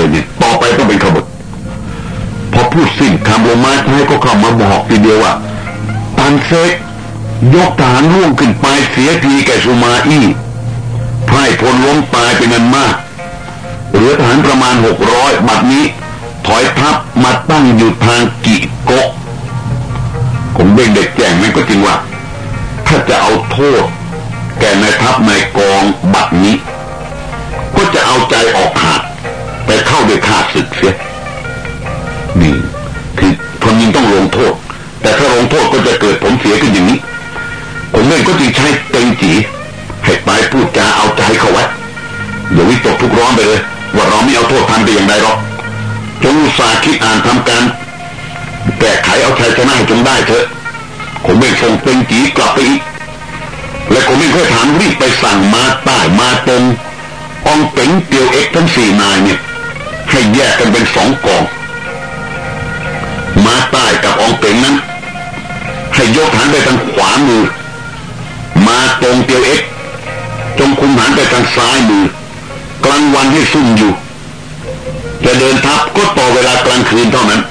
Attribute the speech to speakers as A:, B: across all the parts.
A: เลยเนี่ยต่อไปต้องเป็นขบฏพอพูดสิ้นคำลงมาใช้ก็เข้ามาบอกทีเดียวว่าปันเซกยกทหารร่วงขึ้นไปเสียทีแก่สุมาอี้ไพร่พลล้มตายเป็นนันมากเหลือทหารประมาณหกร้อยบัดนี้ ถอยทัพมาตั้งอยู่ทางกิโกะผมเบ่งเด็กแจ้งนั่นก็จริงว่า ถ้าจะเอาโทษ แก่ในทัพในกองบัดนี้ ก็จะเอาใจออกขาด ไปเข้าด้วยขาดศึกเสียนี่คือคนยิงต้องลงโทษ แต่ถ้าลงโทษก็จะเกิดผลเสียขึ้นอย่างนี้ผมเองก็จึงใช้เต็งจีให้ไปพูดจาเอาใจเขาไว้อย่าวิตกทุกร้อนไปเลย ว่าเราไม่เอาโทษทันไปอย่างใดหรอกจงสาคิดอ่านทำการแก้ไขเอาชัยชนะให้จงได้เถอะผมเองส่งเต็งจีกลับไปอีกและผมเองค่อยถามรีบไปสั่งมาใต้มาตรงองเป๋งเตียวเอ็กทั้งสี่นายเนี่ย ให้แยกกันเป็นสองกอง มาใต้กับองเป๋งนั้น ให้ยกฐานไปทางขวามือ มาตรงเตียวเอ็กจงคุมฐานไปทางซ้ายมือ กลางวันให้ซุ่มอยู่ จะเดินทัพก็ต่อเวลากลางคืนเท่านั้น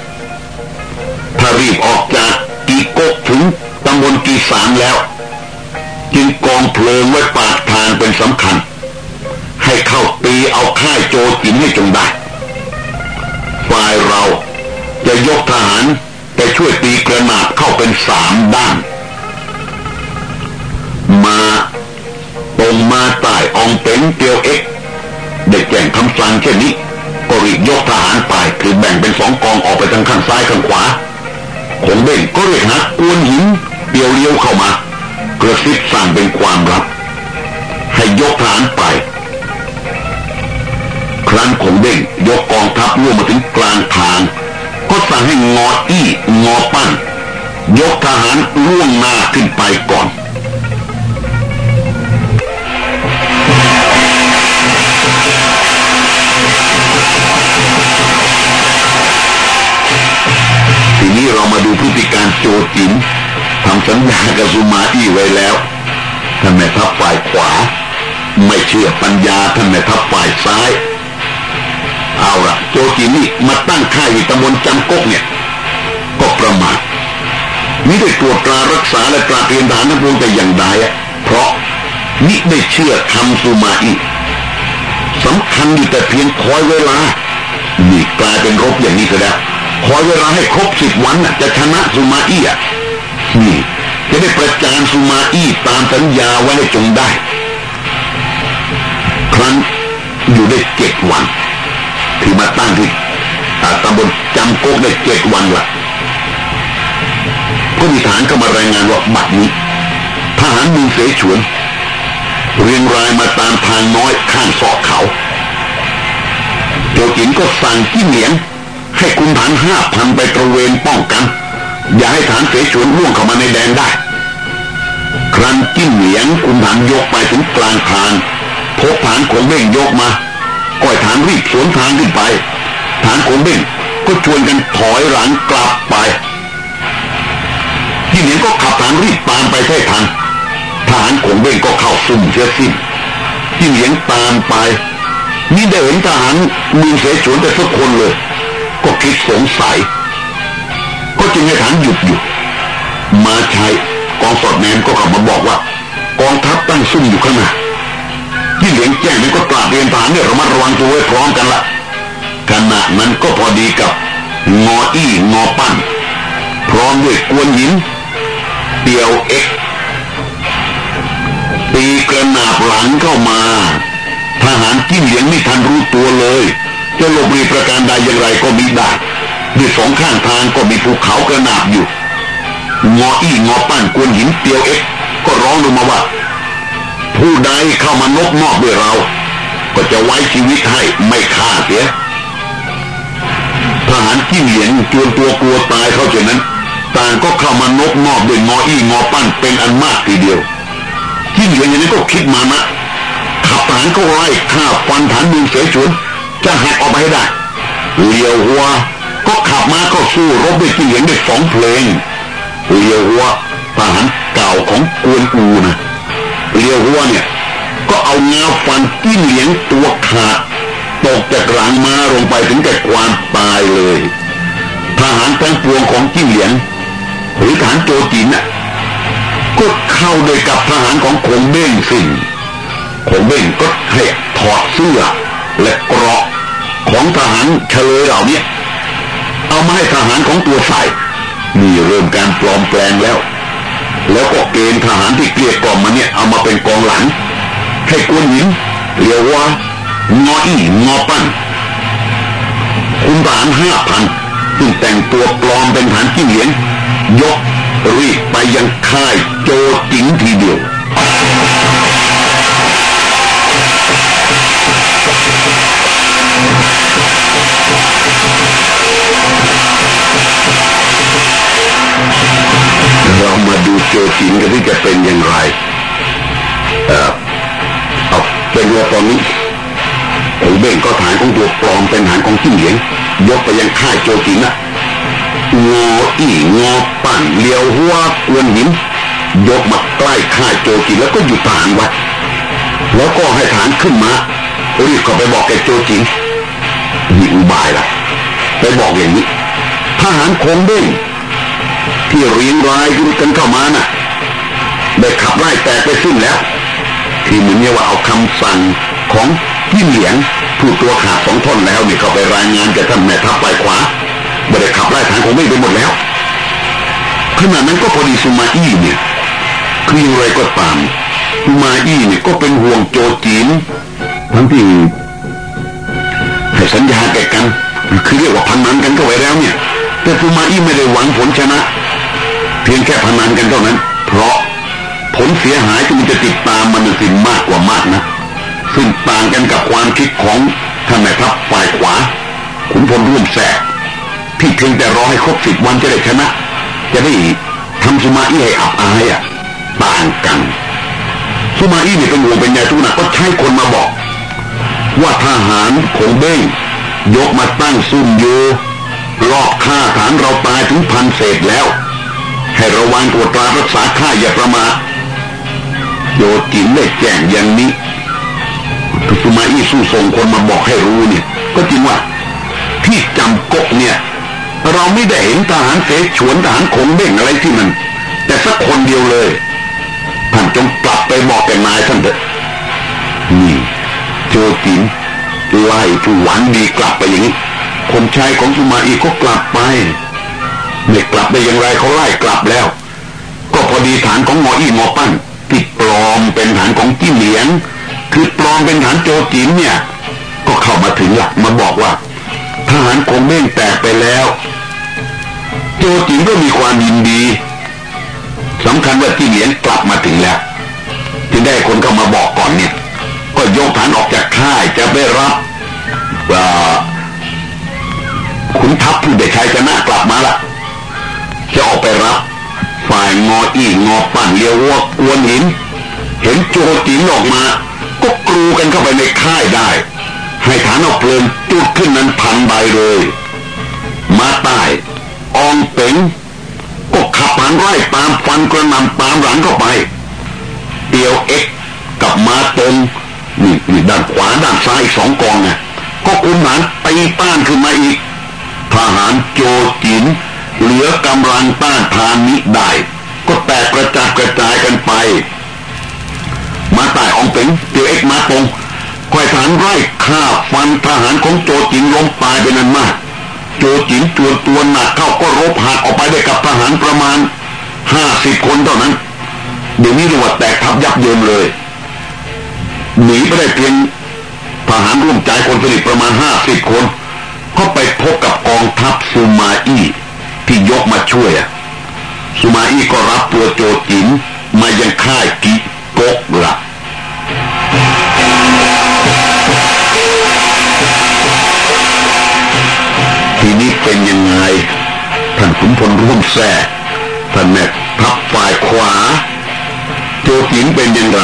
A: ถ้ารีบออกจากกีโกกถึงตำบลกีสามแล้ว จึงกองเพลิงไว้ปากทางเป็นสำคัญ ให้เข้าตีเอาค่ายโจจินให้จงได้ ฝ่ายเรา จะยกทหารไปช่วยตีกระนาบเข้าเป็นสามด้าน มาตรงมาใต้องเป็งเตียวเอ็กได้แจ้งคำสั่งเช่นนี้ก็รีบยกทหารไปคือแบ่งเป็นสองกองออกไปทางข้างซ้ายข้างขวาคงเบ่งก็เรียกหากวนหินเดียวเลี้ยวเข้ามากระซิบสั่งเป็นความลับ ให้ยกทหารไป ครั้นคงเบ่งยกกองทัพร่วมมาถึงกลางทาง ก็สั่งให้งออี้งอปั้น ยกทหารล่วงหน้าขึ้นไปก่อนทีนี้เรามาดูพฤติการโจจินทำสัญญากับสุมาอี้ไว้แล้วท่านแม่ทัพฝ่ายขวา ไม่เชื่อปัญญาท่านแม่ทัพฝ่ายซ้าย เอาละโจจินนี่มาตั้งค่ายอยู่ตำบลจำกกเนี่ย ก็ประมาทมิได้ตรวจตรารักษาและตราเตรียมทหารทั้งปวงแต่อย่างใดอะเพราะมิได้เชื่อคำสุมาอีสำคัญอยู่แต่เพียงคอยเวลานี่กลายเป็นรบอย่างนี้ซะแล้วคอยเวลาให้ครบสิบวันจะชนะสุมาอี้อะนี่จะได้ประจานสุมาอี้ตามสัญญาไว้ให้จงได้ ครั้นอยู่ได้เจ็ดวัน ที่มาตั้งที่ตำบลจำโกกได้เจ็ดวันละก็มีฐานเข้ามารายงานว่าบัดนี้ทหารมือเสฉวน เรียงรายมาตามทางน้อยข้างซอกเขาโจจินก็สั่งจิ้งเหลียง ให้คุมฐานห้าพันไปตระเวนป้องกัน อย่าให้ฐานเสฉวนล่วงเข้ามาในแดนได้ ครั้นจิ้งเหลียงคุมฐานยกไปถึงกลางทางพบฐานของเบ้งยกมา ก้อยฐานรีบสวนทางขึ้นไป ฐานขงเบ้งก็ชวนกันถอยหลังกลับไปจิ้งเหลียงก็ขับฐานรีบตามไปแท้ทันทหารขงเบ้งก็เข้าซุ่มเสียสิ้นจิ้งเหลียงตามไปนี่ได้เห็นทหารมือเสฉวนแต่ทุกคนเลย ก็คิดสงสัย ก็จึงให้ฐานหยุดอยู่ มาใช้กองสอดแนมก็กลับมาบอกว่า กองทัพตั้งซุ่มอยู่ข้างหน้า ที่เหลียงแจ้งนั้นก็กราบเรียนฐานเนี่ยระมัดระวังตัวไว้พร้อมกันละขณะนั้นก็พอดีกับงออี้งอปั้นพร้อมด้วยกวนหินเตียวเอ็กตีกระนาบหลังเข้ามาทหารจิ้เหลียงไม่ทันรู้ตัวเลยจะหลบหลีประการใดอย่างไรก็มีได้ด้วยสองข้างทางก็มีภูเขากระนาบอยู่ งออี้งอปั้นกวนหินเตียวเอ็กก็ร้องลงมาว่า ผู้ใดเข้ามานกนอกด้วยเรา ก็จะไว้ชีวิตให้ไม่ฆ่าเสียทหารจิ้งเหลียงจวนตัวกลัวตายเขาเช่นนั้น ต่างก็เข้ามานกนอกด้วยงออี้งอปั้นเป็นอันมากทีเดียวจิ้งเหลียงอย่างนี้ก็คิดมานะขับทหารก็ไล่ฆ่าฟันฐานมือเสฉวนจะหักออกไปให้ได้เลียวหัวก็ขับมาก็สู้รบด้วยจิ้งเหลียงด้สองเพลงเลียวหัวทหารเก่าของกวนอูนะ เลียวหัวเนี่ย ก็เอาเงาฟันจิ้งเหลียงตัวขาดตกจากหลังมาลงไปถึงแก่ความตายเลยทหารทั้งปวงของจิ้งเหลียงหรือฐานโจจินน่ะก็เข้าโดยกับทหารของคงเบ้งสิงคงเบ้งก็ให้ถอดเสื้อและเกราะของทหารเฉลยเหล่านี้เอามาให้ทหารของตัวใส่มีเริ่มการปลอมแปลงแล้ว แล้วก็เกณฑ์ทหารที่เกลียดกล่อมมาเนี่ยเอามาเป็นกองหลังให้กวนหินเรียวว่างออีงอปั้นคุณทหารห้าพันซึ่งแต่งตัวปลอมเป็นฐานจิ้งเหลียนยกรีบไปยังค่ายโจจิงทีเดียว เป็นฐานของจิ้งเหลียง ยกไปยังค่ายโจจินะงออีงอปั่นเลี้ยวหัวกวนหินยกมาใกล้ค่ายโจจินแล้วก็หยุดฐานไว้แล้วก็ให้ฐานขึ้นมารีบก็ไปบอกแกโจจินยิงบายละไปบอกอย่างนี้ทหารคงเบ้งที่เรียงรายกันเข้ามาน่ะได้ขับไล่แตกไปสิ้นแล้ว ที่เหมือนเนี่ยว่าเอาคำสั่งของ ยิ่งเหลียงผู้ตัวขาดสองท่อนแล้วนี่เขาไปรายงานแกับท่านแม่ทัพไปขวาไม่ได้ขับไล่ทางของไม่ไปหมดแล้วขณะนั้นก็พอดีสุมาอี้เนี่ยคืออย่างไรก็ตามสุมาอี้เนี่ยก็เป็นห่วงโจจีนทั้งที่ให้สัญญาแก่กัน คือเรียกว่าพันนันกันก็ไว้แล้วเนี่ย แต่สุมาอี้ไม่ได้หวังผลชนะ เพียงแค่พันนันกันเท่านั้น เพราะผลเสียหายที่มันจะติดตามมันสิ่งมากกว่ามากนะ ซึ่งต่างกันกับความคิดของท่านแม่ทัพฝ่ายขวา ขุนพลร่วมแสกที่เพียงแต่รอให้ครบสิบวันจะได้ชนะ จะได้ทำสุมาอี้ให้อับอายอะต่างกันสุมาอี้เนี่ยเป็นห่วเป็นใยทุกนักก็ใช้คนมาบอก ว่าทหารของเบ้งยกมาตั้งซุ่มอยู่รอบฆ่าฐานเราตายถึงพันเศษแล้ว ให้ระวังตรวจตรารักษาค่าอย่าประมาทโยจินได้แจ้งอย่างนี้ ทุสุมาอี้สู้ส่งคนมาบอกให้รู้เนี่ย ก็จริงว่า ที่จำกกเนี่ย เราไม่ได้เห็นทหารเสฉวนทหารคงเบ่งอะไรที่มัน แต่สักคนเดียวเลยท่านจงกลับไปบอกแกนายท่านเถอะนี่โจจินไล่ผู้หวังดีกลับไปอย่างนี้คนชายของสุมาอีก็กลับไปไม่กลับได้อย่างไรเขาไล่กลับแล้ว ก็พอดีฐานของหมออีหมอปั้นที่ปลอมเป็นฐานของจิ้เหลียง คือปลอมเป็นฐานโจจินเนี่ย ก็เข้ามาถึงหลักมาบอกว่าทหารคงเม่งแตกไปแล้ว โจจินก็มีความยินดีสำคัญว่าที่เหลียนกลับมาถึงแล้วจึงได้คนเข้ามาบอกก่อนเนี่ย ก็ยกฐานออกจากค่ายจะไปรับขุนทัพผู้ได้ชัยชนะกลับมาละจะออกไปรับฝ่ายงออีงอปั่นเลี้ยววัวกวนหิน เห็นโจจินออกมา ก็กรูกันเข้าไปในค่ายได้ ให้ฐานเอาเพลิงจุดขึ้นนั้นพันใบเลย มาใต้อองเป๋งก็ขับผ่านไร่ตามฟันกระนำตามหลังเข้าไปเตียวเอ็กกับมาตรงนี่นี่ด้านขวาด้านซ้ายสองกองไงก็คุณหานตีต้านขึ้นมาอีก ทหารโจจินเหลือกำลังต้านทานนี้ได้ ก็แตกกระจัดกระจายกันไป มาตายองเป็งเตียวเอ็กมาตรงคอยฐานไร่ฆ่าฟันทหารของโจจินล้มตายเป็นนันมาก โจจินจวนตัวหนักเข้าก็รบหักออกไปได้กับทหารประมาณห้าสิบคนเท่านั้น เดี๋ยวนี้เรียกว่าแตกทับยับเยินเลย หนีไปได้เพียงทหารร่วมใจคนสนิทประมาณห้าสิบคนก็ไปพบกับกองทัพซูมาอี้ที่ยกมาช่วยซูมาอี้ก็รับตัวโจจินมายังค่ายกิโกกละ นี้เป็นยังไงท่านขุนพลร่วมแท้ท่านแม่ทัพฝ่ายขวา โจจินเป็นยังไง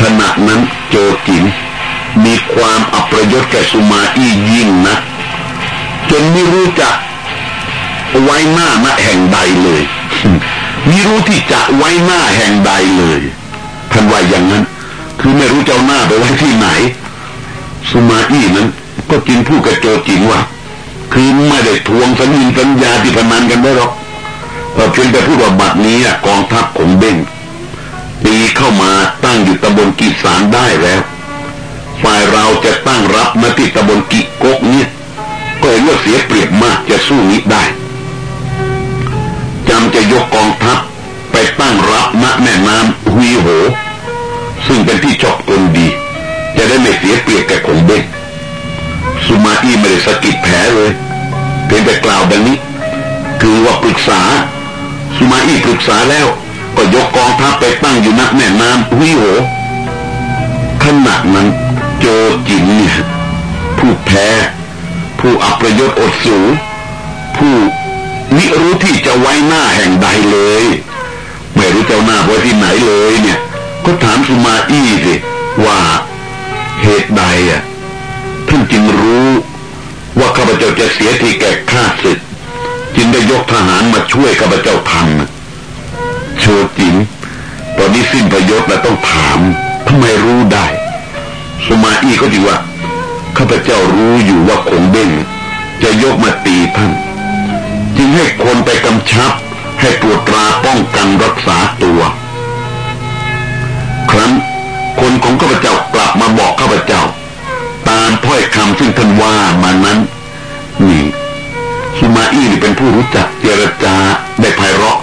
A: ขณะนั้นโจจินมีความอัปยศแก่สุมาอี้ยิ่งนะจนไม่รู้จะไว้หน้าณแห่งใดเลยไม่รู้ที่จะไว้หน้าแห่งใดเลยท่านว่าอย่างนั้น คือไม่รู้เจ้าหน้าไปไว้ที่ไหน สุมาอี้นั้น ก็จินพูดกับโจจินว่า คือไม่ได้ทวงสัญญสัญญาที่พนันกันได้หรอกเราเพียงแต่พูดว่าบัดนี้กองทัพของเบ้งตีเข้ามาตั้งอยู่ตำบลกีสารได้แล้ว ฝ่ายเราจะตั้งรับมาที่ตำบลกิกกเนี่ยก็เห็นว่าเสียเปรียบมากจะสู้นี้ได้จำจะยกกองทัพไปตั้งรับณแม่น้ำฮุยโห ซึ่งเป็นที่ชอบกลดี จะได้ไม่เสียเปรียบแก่ของเบ้ง สุมาอี้ไม่ได้สะกิดแผลเลย เพียงแต่กล่าวดังนี้ คือว่าปรึกษา สุมาอี้ปรึกษาแล้ว ก็ยกกองทัพไปตั้งอยู่ณแม่น้ำฮุยโหขณะนั้นโจจินเนี่ยผู้แพ้ ผู้อัปยศอดสู ผู้มิรู้ที่จะไว้หน้าแห่งใดเลย ไม่รู้จะหน้าไว้ที่ไหนเลยเนี่ย ก็ถามสุมาอี้สิว่าเหตุใดอะ ท่านจึงรู้ ว่าข้าพเจ้าจะเสียทีแก่ข้าศึกจึงได้ยกทหารมาช่วยข้าพเจ้าทำโชจินตอนนี้สิ้นประโยชน์แล้วต้องถามทำไมรู้ได้ สมาอี้ก็ดีว่าข้าพเจ้ารู้อยู่ว่าคงเบ้งจะยกมาตีท่านจึงให้คนไปกำชับให้ตรวจตราป้องกันรักษาตัว ครั้นคนของข้าพเจ้ากลับมาบอกข้าพเจ้าามถ้อยคำซึ่งท่านว่ามานั้น นี่สุมาอี้นี่เป็นผู้รู้จักเจรจาได้ไพเราะ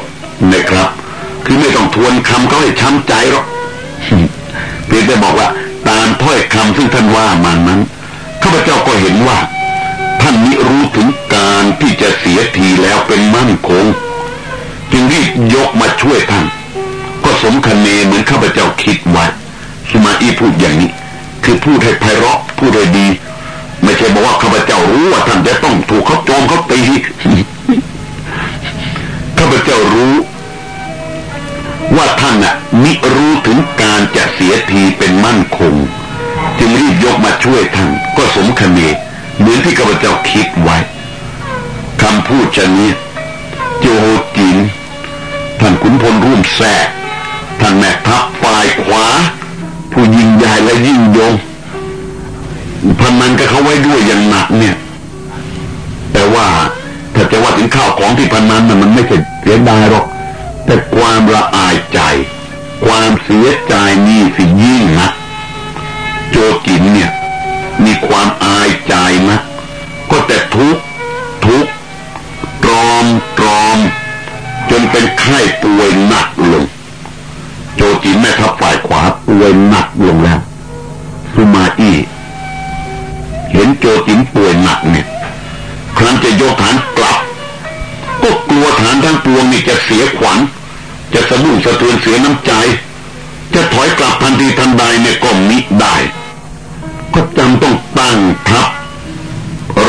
A: นะครับ คือไม่ต้องทวนคำเขาให้ช้ำใจหรอกเพียงแต่บอกว่า ตามถ้อยคำซึ่งท่านว่ามานั้นข้าพเจ้าก็เห็นว่า ท่านมิรู้ถึงการที่จะเสียทีแล้วเป็นมั่นคงจึงรีบยกมาช่วยท่าน ก็สมคเนเหมือนข้าพเจ้าคิดไว้สุมาอี้พูดอย่างนี้ คือพูดให้ไพเราะพูดให้ดี ไม่ใช่บอกว่าข้าพเจ้ารู้ว่าท่านจะต้องถูกเขาโจมเขาตีข้าพเจ้ารู้ ว่าท่านน่ะมิรู้ถึงการจะเสียทีเป็นมั่นคง จึงรีบยกมาช่วยท่านก็สมคเนเหมือนที่ข้าพเจ้าคิดไว้คำพูดชนี้โจโฮจินท่านขุนพลร่วมแทรกท่านแม่ทัพฝ่ายขวา ผู้ยิ่งใหญ่และยิ่งยงพันมันก็เขาไว้ด้วยอย่างหนักเนี่ย แต่ว่าถ้าจะว่าถึงข้าวของที่พันมันมันไม่เสียดายหรอก แต่ความละอายใจ ความเสียใจนี่สิยิ่งนะโจกินเนี่ย มีความอายใจนะก็แต่ทุกทุกตรอมตรอม จนเป็นไข้ป่วยหนักลง โจจินแม่ทัพฝ่ายขวาป่วยหนักลงแล้วสุมาอี้เห็นโจจินป่วยหนักเนี่ย ครั้นจะยกฐานกลับ ก็กลัวฐานทั้งปวงนี่จะเสียขวัญ จะสะดุ้งสะเทือนเสียน้ำใจ จะถอยกลับทันทีทันใดเนี่ยก็มิได้ ก็จำต้องตั้งทัพ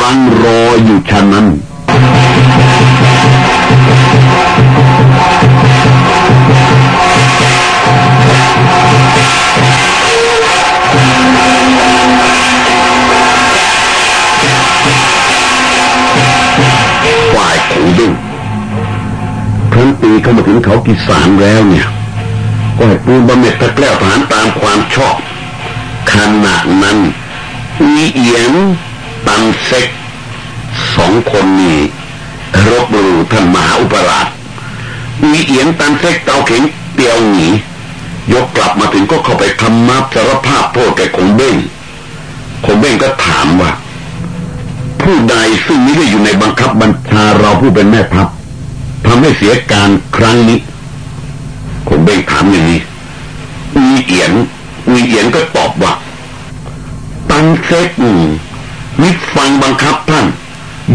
A: รังรออยู่ฉะนั้นีเข้ามาถึงเขากิสานแล้วเนี่ยก็ให้ปูนบำเหน็จตะแกล้วฐานตามความชอบขณะนั้นมีเอียงตันเซ็กสองคนนี้รบรูท่านมหาอุปราชมีเอียงตันเซ็กเตาเข็งเตียวหนียกกลับมาถึงก็เข้าไปคำมับสารภาพโทษแก่คงเบ้งคงเบ้งก็ถามว่า ผู้ใดซึ่งไม่ได้อยู่ในบังคับบัญชาเราผู้เป็นแม่ทัพ ทำให้เสียการครั้งนี้คงเบ้งถามอย่างนี้อุยเอียนอุยเอียนก็ตอบว่า ตันเซ็กมิฟังบังคับท่าน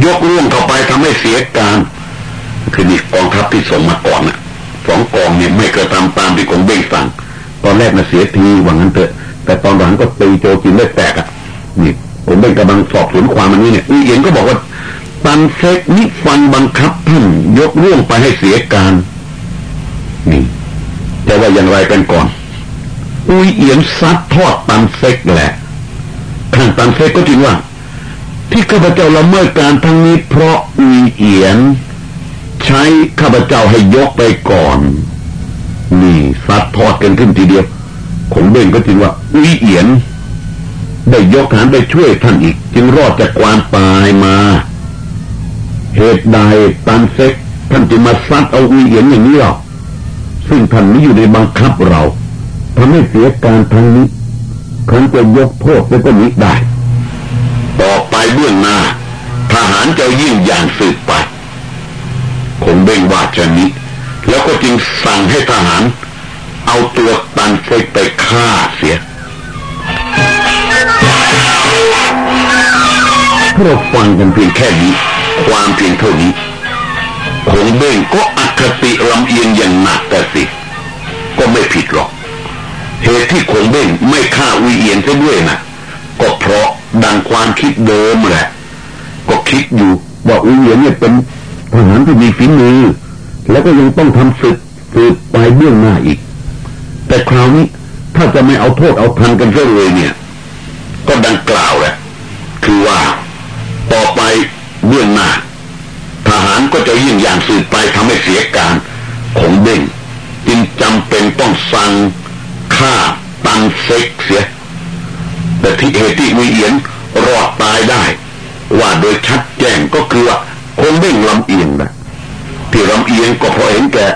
A: ยกล่วงเข้าไปทำให้เสียการ คือนี่กองทัพที่ส่งมาก่อนน่ะสองกองเนี่ยไม่กระทำตามที่คงเบ้งสั่ง ตอนแรกน่ะเสียทีว่างั้นเถอะ แต่ตอนหลังก็ตีโจจินได้แตกอะนี่คงเบ้งกำลังสอบสวนความอันนี้เนี่ยอุยเอียนก็บอกว่า ตันเซ็กมิฟังบังคับท่านยกล่วงไปให้เสียการนี่จะว่าอย่างไรกันก่อน อุยเอียนซัดทอดตันเซ็กแหละทางตันเซ็กก็จึงว่า ที่ข้าพเจ้าละเมิดการทั้งนี้เพราะอุยเอียน ใช้ข้าพเจ้าให้ยกไปก่อน นี่ซัดทอดกันขึ้นทีเดียวผมเบ่งก็จริงว่า อุยเอียน ได้ยกฐานไปช่วยท่านอีก จึงรอดจากความตายมา เหตุใดตันเซ็กท่านจึงมาซัดเอาอุยเอียนอย่างนี้หรอซึ่งท่านไม่อยู่ในบังคับเราทำให้เสียการทางนี้ครั้นจะยกโทษไปก็นี้ได้ ต่อไปเบื้องหน้า ทหารจะยิ่งอย่างสืบไป คงเบ่งว่าจะนี้แล้วก็จึงสั่งให้ทหาร เอาตัวตันเซ็กไปฆ่าเสียถ้าเราฟังกันเพียงแค่นี้ ความเพียงเท่านี้คงเบ่งก็อคติลำเอียงอย่างหนักแต่สิ ก็ไม่ผิดหรอก เหตุที่คงเบ่งไม่ฆ่าอุเอียนซะด้วยนะก็เพราะดังความคิดเดิมแหละ ก็คิดอยู่ว่าอุเอียนเนี่ยเป็นทหารที่มีฝีมือ แล้วก็ยังต้องทำศึกสืบไปเบื้องหน้าอีก แต่คราวนี้ถ้าจะไม่เอาโทษเอาทันกันซะเลยเนี่ย ก็ดังกล่าวแหละคือว่าต่อไป เบื้องหน้าทหารก็จะยิ่งอย่างสืบไปทำให้เสียการของเบ่งจึงจำเป็นต้องสั่งฆ่าตันเซ็กเสีย แต่ที่เหตุที่มีเอียนรอดตายได้ ว่าโดยชัดแจ้งก็คือว่าคงเบ่งลำเอียงนะที่ลำเอียงก็เพราะเห็นแก่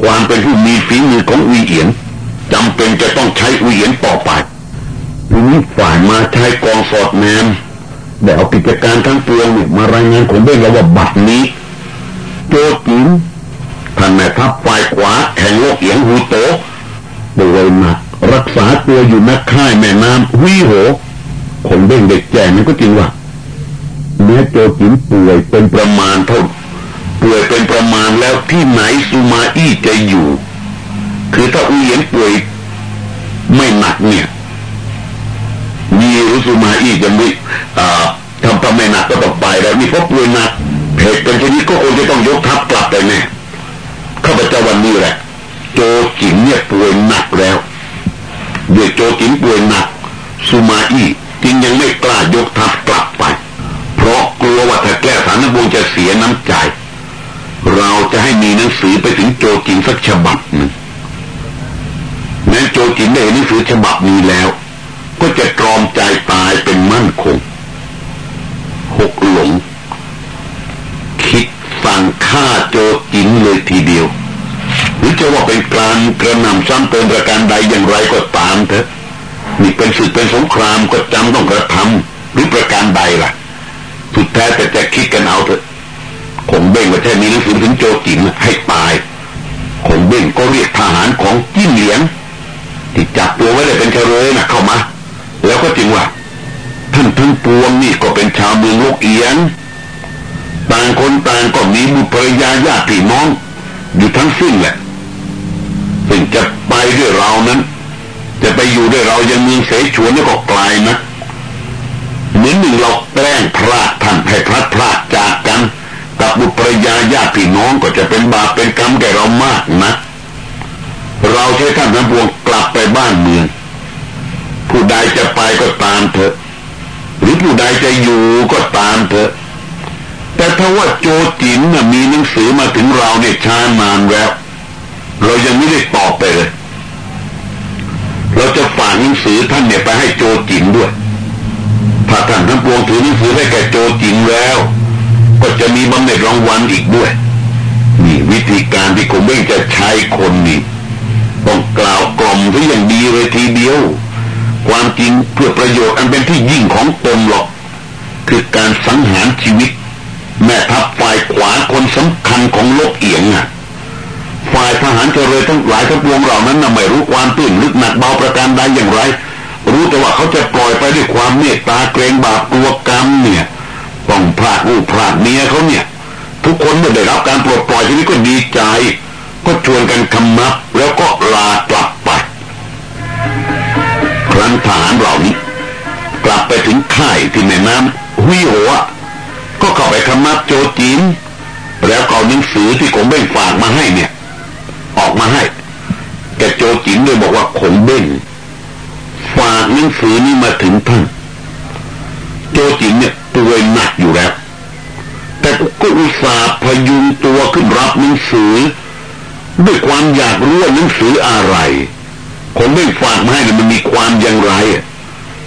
A: ความเป็นผู้มีฝีมือของวีเอียนจำเป็นจะต้องใช้วีเอียนต่อไปทีนี้ฝ่ายมาใช้กองสอดแนม ได้เอากิจการทั้งปวงเนี่ยมารายงานของเบ้งแล้วว่าบัตรนี้โจจินท่านแม่ทัพฝ่ายขวาแห่งโลกเอียงหูโตป่วยหนักรักษาตัวอยู่นักค่ายแม่น้ำวิโหคงเบ้งเด็กแก่นั่นก็จริงว่าเนื้อโจจินป่วยเป็นประมาณเท่าป่วยเป็นประมาณแล้วที่ไหนซูมาอี้จะอยู่ คือถ้าอุเอียนป่วยไม่หนักเนี่ย มีรุสุมาอีจะมีทำทำไม่หนักก็ต้องไปแล้วนี่เพราะป่วยหนักเหตุเป็นชนิดก็คงจะต้องยกทัพกลับไปแน่ข้าพเจ้าวันนี้แหละ โจจินเนี่ยป่วยหนักแล้วเด้วยวโจจินป่วยหนักสุมาอีจึงยังไม่กล้ายกทัพกลับไป เพราะกลัวว่าถ้าแก้สารนบวงจะเสียน้ำใจ เราจะให้มีหนังสือไปถึงโจจินสักฉบับหนึ่งนั้โจจินได้หนังสือฉบับนี้แล้ว ก็จะตรอมใจตายเป็นมั่นคง หกหลง คิดสั่งฆ่าโจจินเลยทีเดียว หรือจะว่าเป็นการกระนำซ้ำเติมประการใดอย่างไรก็ตามเถอะนี่เป็นศึกเป็นสงครามก็จำต้องกระทำหรือประการใดล่ะ สุดแท้แต่จะคิดกันเอาเถอะคงเบ่งว่าแค่มีหนังสือถึงโจจินให้ตายคงเบ่งก็เรียกทหารของจิ้นเหลียงที่จับตัวไว้เลยเป็นเชลยนะเข้ามา แล้วก็จริงว่าท่านทั้งปวงนี่ก็เป็นชาวเมืองลูกเอียงต่างคนต่างก็มีบุตรภรรยาญาติพี่น้อง อยู่ทั้งสิ้นแหละซึ่งจะไปด้วยเรานั้น จะไปอยู่ด้วยเรายังเมืองเสฉวนนี่ก็ไกลนะเหมือนหนึ่งเราแกล้งพระท่านให้พระพระจากกันกับบุตรภรรยาญาติพี่น้องก็จะเป็นบาปเป็นกรรมแก่เรามากนะ เราใช้ท่านทั้งปวงกลับไปบ้านเมือง ผู้ใดจะไปก็ตามเถอะ หรือผู้ใดจะอยู่ก็ตามเถอะ แต่ถ้าว่าโจจินน่ะมีหนังสือมาถึงเราเนี่ยช้านานแล้ว เรายังไม่ได้ตอบไปเลย เราจะฝากหนังสือท่านเนี่ยไปให้โจจินด้วยถ้าท่านทั้งปวงถือหนังสือให้แก่โจจินแล้ว ก็จะมีบำเหน็จรางวัลอีกด้วยนี่วิธีการที่ผมเองจะใช้คนนี่ต้องกล่าวกล่อมที่อย่างดีเลยทีเดียว ความจริงเพื่อประโยชน์อันเป็นที่ยิ่งของตนหรอก คือการสังหารชีวิต แม่ทัพฝ่ายขวาคนสำคัญของโลกเอียงอะฝ่ายทหารเจริญทั้งหลายทั้งปวงเหล่านั้นน่ะไม่รู้ความตื่นลึกหนักเบาประการใดอย่างไร รู้แต่ว่าเขาจะปล่อยไปด้วยความเมตตาเกรงบาปกลัวกรรมเนี่ยต้องพลาดลูพลาดเมียเขาเนี่ย ทุกคนเมื่อได้รับการปลดปล่อยทีนี้ก็ดีใจ ก็ชวนกันคำนับแล้วก็ลากลับ ไปครั้นทหารเหล่านี้ กลับไปถึงค่ายที่แม่น้ำหุยหัว ก็เข้าไปคำนับโจจีนแล้วก็หนังสือที่ขงเบ้งฝากมาให้เนี่ย ออกมาให้แกโจจินเลยบอกว่าขงเบ้งฝากหนังสือนี้มาถึงท่านโจจินเนี่ยป่วยหนักอยู่แล้ว แต่ก็อุตส่าห์พยุงตัวขึ้นรับหนังสือ ด้วยความอยากรู้ว่าหนังสืออะไร คนไม่ฝากมาให้เนี่ยมันมีความอย่างไร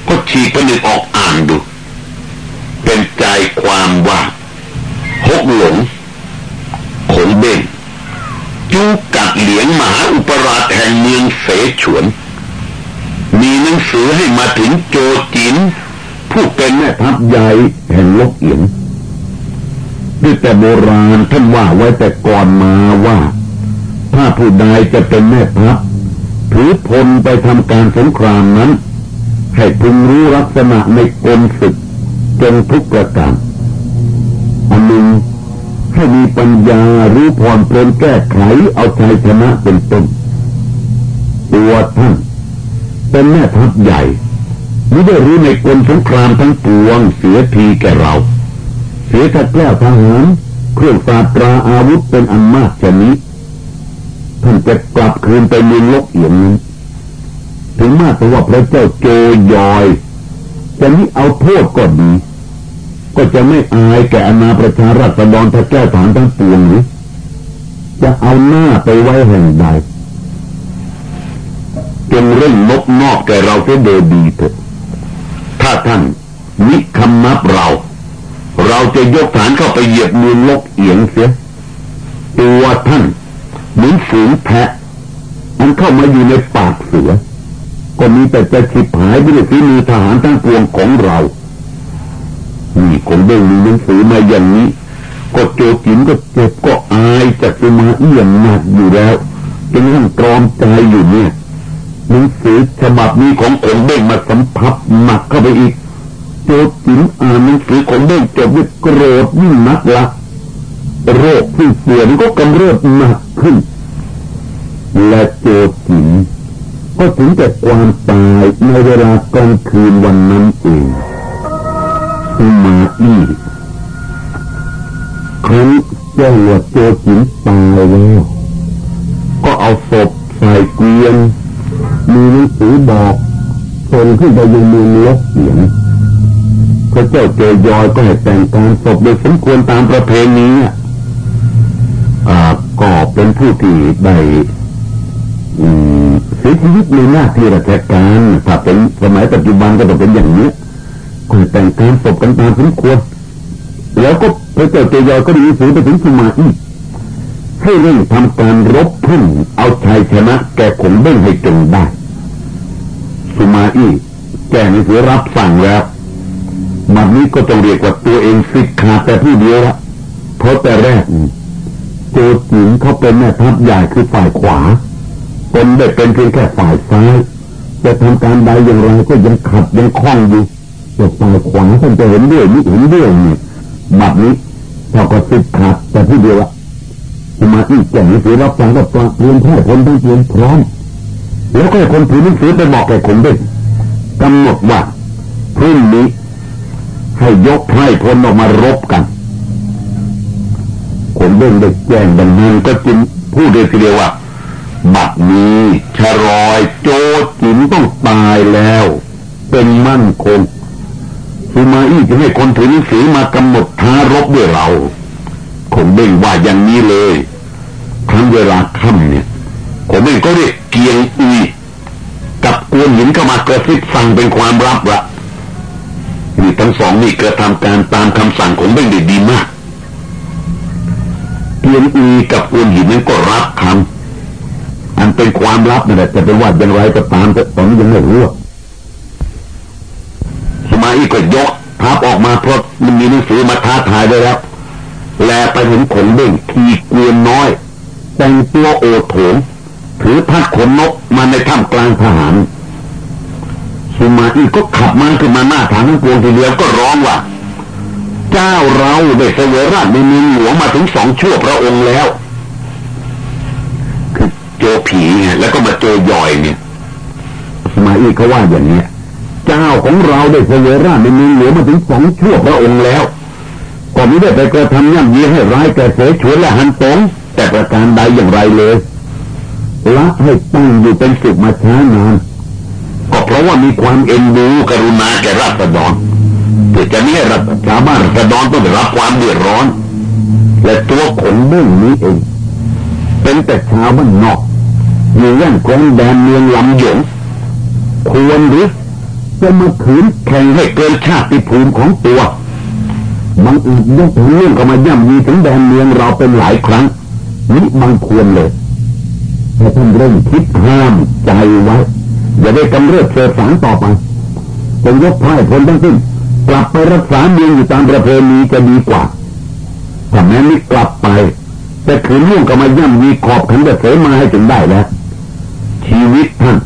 A: ก็ฉีกผนึกออกอ่านดู เป็นใจความว่าฮกหลงขงเบนจูกัดเหลียงมหาอุปราชแห่งเมืองเสฉวน มีหนังสือให้มาถึงโจจิน ผู้เป็นแม่ทัพใหญ่แห่งลกเอียนด้วยแต่โบราณท่านว่าไว้แต่ก่อนมาว่า ถ้าผู้ใดจะเป็นแม่ทัพ ถือพลไปทำการสงครามนั้น ให้พึงรู้ลักษณะในกลศึกจงทุกประการอันหนึ่งให้มีปัญญารู้พรเพลนแก้ไขเอาชัยชนะเป็นต้นตัวท่านเป็นแม่ทัพใหญ่ไม่ได้รู้ในกลสงครามทั้งปวงเสียทีแก่เรา เสียทัดแก้วทหารเครื่องศาตราอาวุธเป็นอันมากชนิด ท่านจะกลับคืนไปเมืองลกเอียงถึงมากแต่ว่าพระเจ้าโจยอยจะนี้เอาโทษก็ดี ก็จะไม่อายแก่อนาประชารัฐดรถ้าแก้ฐานทั้งปวงหรือจะเอาหน้าไปไว้แห่งใดจงเร่งนกนอกแก่เราเสียโดยดีเถิดถ้าท่านมิคำนับเรา เราจะยกฐานเข้าไปเหยียบมือลกเอียงเสียตัวท่าน มือนฝูงแพะ มันเข้ามาอยู่ในปากเสือ ก็มีแต่จะฉิบหายไปด้วยฝีมือทหารทั้งปวงของเรานี่คนเด้งมีหนังสือมาอย่างนี้ ก็โจกินก็เจ็บก็อายจากจะมาเอี่ยมหนักอยู่แล้วจนต้งตรอมใจอยู่เนี่ยหนังสือฉบับนี้ของคนเด้งมาสัมผัสหนักเข้าไปอีกโจกินอ่านหนังสือของเด้งจบด้วยโกรธยิ่งนักละโรคที่เสียนก็กำเริบหนักขึ้น และโจกินก็ถึงแต่ความตายในเวลากลางคืนวันนั้นเองอุมาอีครั้นเจ้าหัวโจจินตายแล้วก็เอาศพใส่เกวียนมีหนังสือบอกส่งขึ้นไปยังเมืองลกเสียงพระเจ้าเจยอยก็ให้แต่งการศพโดยสมควรตามประเพณีอ่าก็เป็นผู้ที่ได้ เสียชีวิตในหน้าที่ราชการถ้าเป็นสมัยปัจจุบันก็ต้องเป็นอย่างนี้ก็แต่งการศพกันตามสมควรแล้วก็พระเจ้าเจยอยก็ได้สือไปถึงสมาอีให้เร่งทำการรบพุ่งเอาชัยชนะแก่ขงเบ้งให้จงได้สุมาอี้แกในสือรับสั่งแล้วบัดนี้ก็ต้องเรียกว่าตัวเองสิกขาแต่ผู้เดียวละเพราะแต่แรกโจจิงเขาเป็นแม่ทัพใหญ่คือฝ่ายขวา ตนได้เป็นเพียงแค่ฝ่ายซ้ายจะทำการใดอย่างไรก็ยังขัดยังคล้องอยู่จะฝ่ายขวาท่านจะเห็นด้วยมิเห็นด้วยเนี่ยบัดนี้เราก็สิดขาดแต่ที่เดียวอะมาอีกแก่หนังสือรับฟังก็ปรับเรียนแพทย์ผลทั้งเรียนพร้อมแล้วก็คนถือหนังสือไปบอกแก่คนเด็กกำหนดว่าพรุ่งนี้ให้ยกไพร่พลออกมารบกันคนเด้งได้แจ้งดังนั้นก็จึงพูดเดียวทีเดียวว่า บัดนี้ชรอยโจจินต้องตายแล้ว เป็นมั่นคงซูมาอี้จะให้คนถือหนังสือมากำหนดท้ารบด้วยเรา คงเบ่งว่าอย่างนี้เลยครั้งเวลาค่ำเนี่ยผมเองก็เรียกเกียงอุยกับกวนหินเข้ามากระซิบสั่งเป็นความลับละนี่ทั้งสองนี่กระทำการตามคำสั่งของเบ่งได้ดีมากเกียงอุยกับกวนหินนั้นก็รับคำ อันเป็นความลับนั่นแหละจะเป็นว่าอย่างไรก็ตามแต่ตอนนี้ยังไม่รู้สมาอีกก็ยกทับออกมาเพราะมันมีหนังสือมาท้าทายได้แล้ว แลไปเห็นขนเบ่งขีเกวียนน้อย แต่งตัวโอโถงถือพัดขนนกมาในถ้ำกลางทหารสุมาอีก็ขับมาขึ้นมาหน้าฐานทั้งปวงทีเดียวก็ร้องว่า เจ้าเราได้เสวยราชในเมืองหลวงมาถึงสองชั่วพระองค์แล้ว คือโจผีไงแล้วก็มาเจอยอยเนี่ยสมาอีเขาว่าอย่างเนี้ยเจ้าของเราได้เสวยราชในเมืองหลวงมาถึงสองชั่วพระองค์แล้วก็ไม่ได้ไปกระทำย่ำยีให้ร้ายแก่เสฉวนและหันตงแต่ประการใดอย่างไรเลยละให้ตั้งอยู่เป็นสุขมาช้านานก็เพราะว่ามีความเอ็นดูกรุณาแก่ราษฎรเพื่อจะไม่ให้รัฐชาวบ้านราษฎรต้องได้รับความเดือดร้อน และตัวขนเบื้องนี้เอง เป็นแต่ชาวบ้านนอกอยู่ย่านแคว้นแดนเมืองลำหยงควรหรือจะมาขืนแข่งให้เกินชาติภูมิของตัวบางอีกยกถึงเรื่องก็มาย่ำยีถึงแดนเมืองเราเป็นหลายครั้งนี่บางควรเลยให้ท่านเร่งคิดห้ามใจไว้อย่าได้กำเริบเสสารต่อไปจงยกพ่ายผลทั้งสิ้นกลับไปรักษาเมืองอยู่ตามประเพณีจะดีกว่าถ้าแม้ไม่กลับไป แต่ขืนล่วงก็มาย่ำยีขอบขันเดเสมาให้ถึงได้แล้วชีวิตท่าน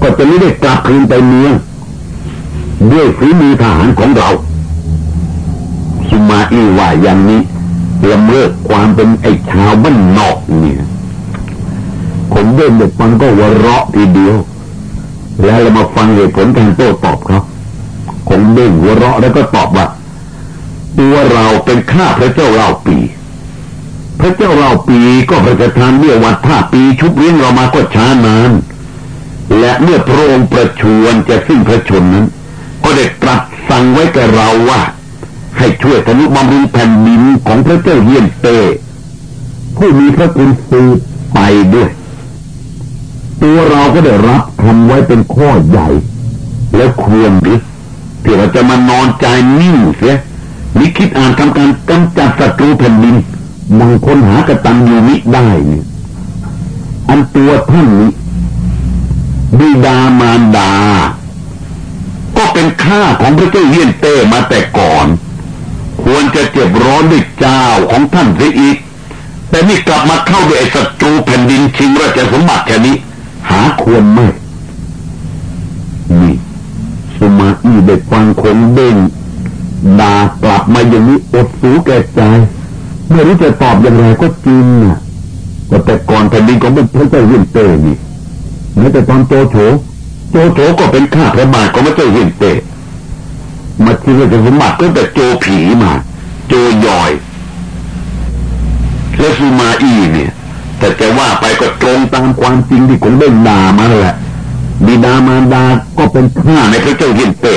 A: ก็จะไม่ได้กลับคืนไปเมืองด้วยฝีมือทหารของเรา สุมาอีว่าอย่างนี้ลำเลิกความเป็นไอ้ชาวบ้านนอกเนี่ยคนเดินเด็กฟังก็วเราะทีเดียว แล้วเรามาฟังเหตุผลการโต้ตอบเขาคงเด้งหัวเราะแล้วก็ตอบว่าตัวเราเป็นข้าพระเจ้าเล่าปี พระเจ้าเล่าปีก็พระราชทานเรียกวัดท่าปีชุบเลี้ยงเรามาก็ช้านาน และเมื่อพระองค์ประชวรจะสิ้นพระชนนั้น ก็ได้ตรัสสั่งไว้แก่เราว่า ให้ช่วยธนุบำรุงแผ่นดินของพระเจ้าเฮียนเต ผู้มีพระคุณสืบไปด้วย ตัวเราก็ได้รับทำไว้เป็นข้อใหญ่ และควรหรือที่เราจะมานอนใจนิ่งเสียนิคิดอ่านทำการกำจัดศัตรูแผ่นดิน บางคนหากระตันอยู่นิได้เนี่ย อันตัวท่านนี้บิดามารดา ก็เป็นข้าของพระเจ้าเฮียนเต้มาแต่ก่อน ควรจะเจ็บร้อนด้วยเจ้าของท่านเสียอีก แต่นี่กลับมาเข้าด้วยศัตรูแผ่นดินชิงราชสมบัติแค่นี้ หาควรไม่นี่สมาอีเด็กฟังคงเด้งด่ากลับมาอย่างนี้อดสูแก่ใจ ไม่รู้จะตอบอย่างไรก็จริงนะแต่ก่อนแผ่นดินของพระเจ้าเฮียนเต้นี่แม้แต่ตอนโจโฉโจโฉก็เป็นข้าพระบาทของพระเจ้าเฮียนเต้มาชิงราชสมบัติตั้งแต่โจผีมา โจยอย และซูมาอีเนี่ย แต่จะว่าไปก็ตรงตามความจริงที่คงได้ด่ามาแหละบิดามารดาก็เป็นข้าในพระเจ้าเฮียนเต้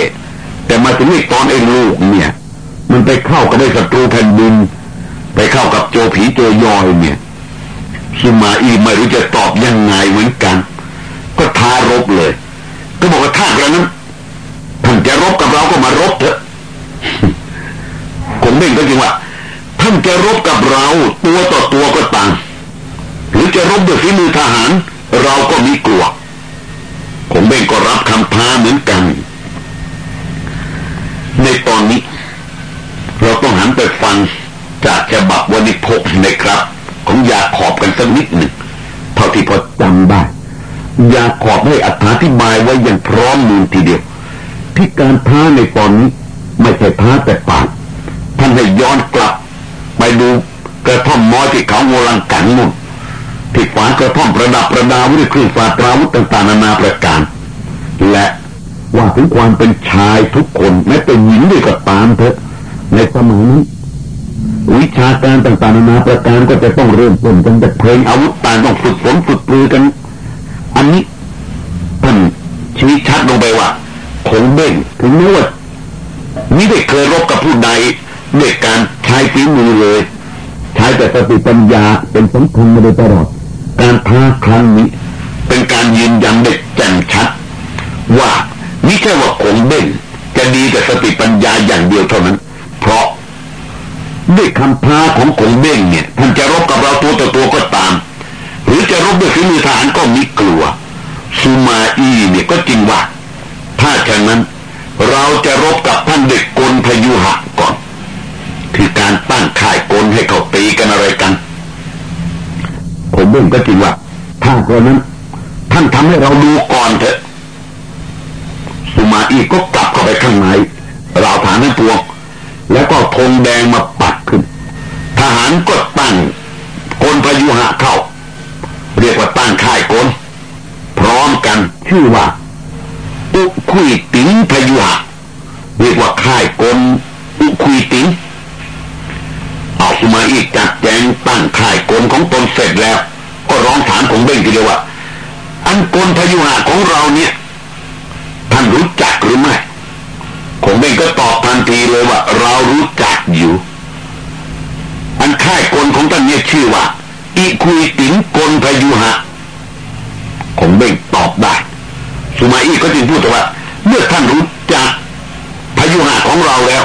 A: แต่มาถึงนี่ตอนไอ้ลูกเนี่ย มันไปเข้ากับได้ศัตรูแผ่นดิน ไปเข้ากับโจผีโจยอยเนี่ยซูมาอีไม่รู้จะตอบยังไงเหมือนกัน ก็ท้ารบเลย ก็บอกว่าถ้าเรานั้นท่านจะรบกับเราก็มารบเถอะผมเบ่งก็จริงว่าท่านจะรบกับเรา ตัวต่อตัวก็ต่างหรือจะรบด้วยฝีมือทหาร เราก็มีกลัวผมเบ่งก็รับคำท้าเหมือนกัน ในตอนนี้ เราต้องหันไปฟัง จากฉบับวันิพกนะครับ ของยาขอบกันสักนิดหนึ่งเท่าที่พอจำได้ยาขอบให้อธิบายไว้อย่างพร้อมมูลทีเดียว ที่การท้าในตอนนี้ไม่ใช่ท้าแต่ปากท่านให้ย้อนกลับ ไปดูกระท่อมม้อยที่เขาโงลังกันมุ่นที่ฝากระท่อมประดับประดาด้วยเครื่องฟาตราวุธต่างๆนานาประการ และว่าถึงความเป็นชายทุกคนแม้แต่หญิงด้วยก็ตามเถอะในสมัยนี้ วิชาการต่างๆนานาประการก็จะต้องเริ่มต้นกันจากเพลงอาวุธต่างต้องฝึกฝนฝึกปรือกัน อันนี้ท่านชี้ชัดลงไปว่าคงเบ่งถึงแม้ว่าไม่ได้เคยรบกับผู้ใดด้วยการใช้ฝีมือเลย ใช้แต่สติปัญญาเป็นสำคัญมาโดยตลอด การท้าครั้งนี้ เป็นการยืนยันเด็กแจ่มชัด ว่าไม่ใช่ว่าคงเบ่งจะดีแต่สติปัญญาอย่างเดียวเท่านั้น เพราะ ด้วยคำท้าของคงเบ่งเนี่ยท่านจะรบกับเราตัวต่อตัวก็ตาม หรือจะรบด้วยฝีมือทหารก็มีกลัวซูมาอีเนี่ยก็จริงว่า ถ้าฉะนั้นเราจะรบกับท่านเด็กกลพยุหะก่อน คือการตั้งค่ายกลให้เขาตีกันอะไรกันผมเบ่งก็จริงว่าถ้าคนนั้น ท่านทำให้เราดูก่อนเถอะสุมาอีก็กลับเข้าไปข้างในเราฐานนั้นพวงแล้วก็ธงแดงมาปัดขึ้นท หารก็ตั้งกลพยุหะเข้า เรียกว่าตั้งค่ายกลพร้อมกันชื่อว่าอุคุยติงพยุหะเรียกว่าค่ายกลอุคุยติงเอาสมาอีกจัดแจงตั้งค่ายกลของตนเสร็จแล้ว ก็ร้องถามของเบ่งทีเดียวว่า อันกลพยุหะของเราเนี่ยท่านรู้จักหรือไม่ของเบ่งก็ตอบทันทีเลยว่า เรารู้จักอยู่ อันค่ายกลของท่านเนี่ยชื่อว่าอีคุยติ๋งกลพยุหะของเบ่งตอบได้สุมาอีก็จึงพูดว่า เมื่อท่านรู้จักพยุหะของเราแล้ว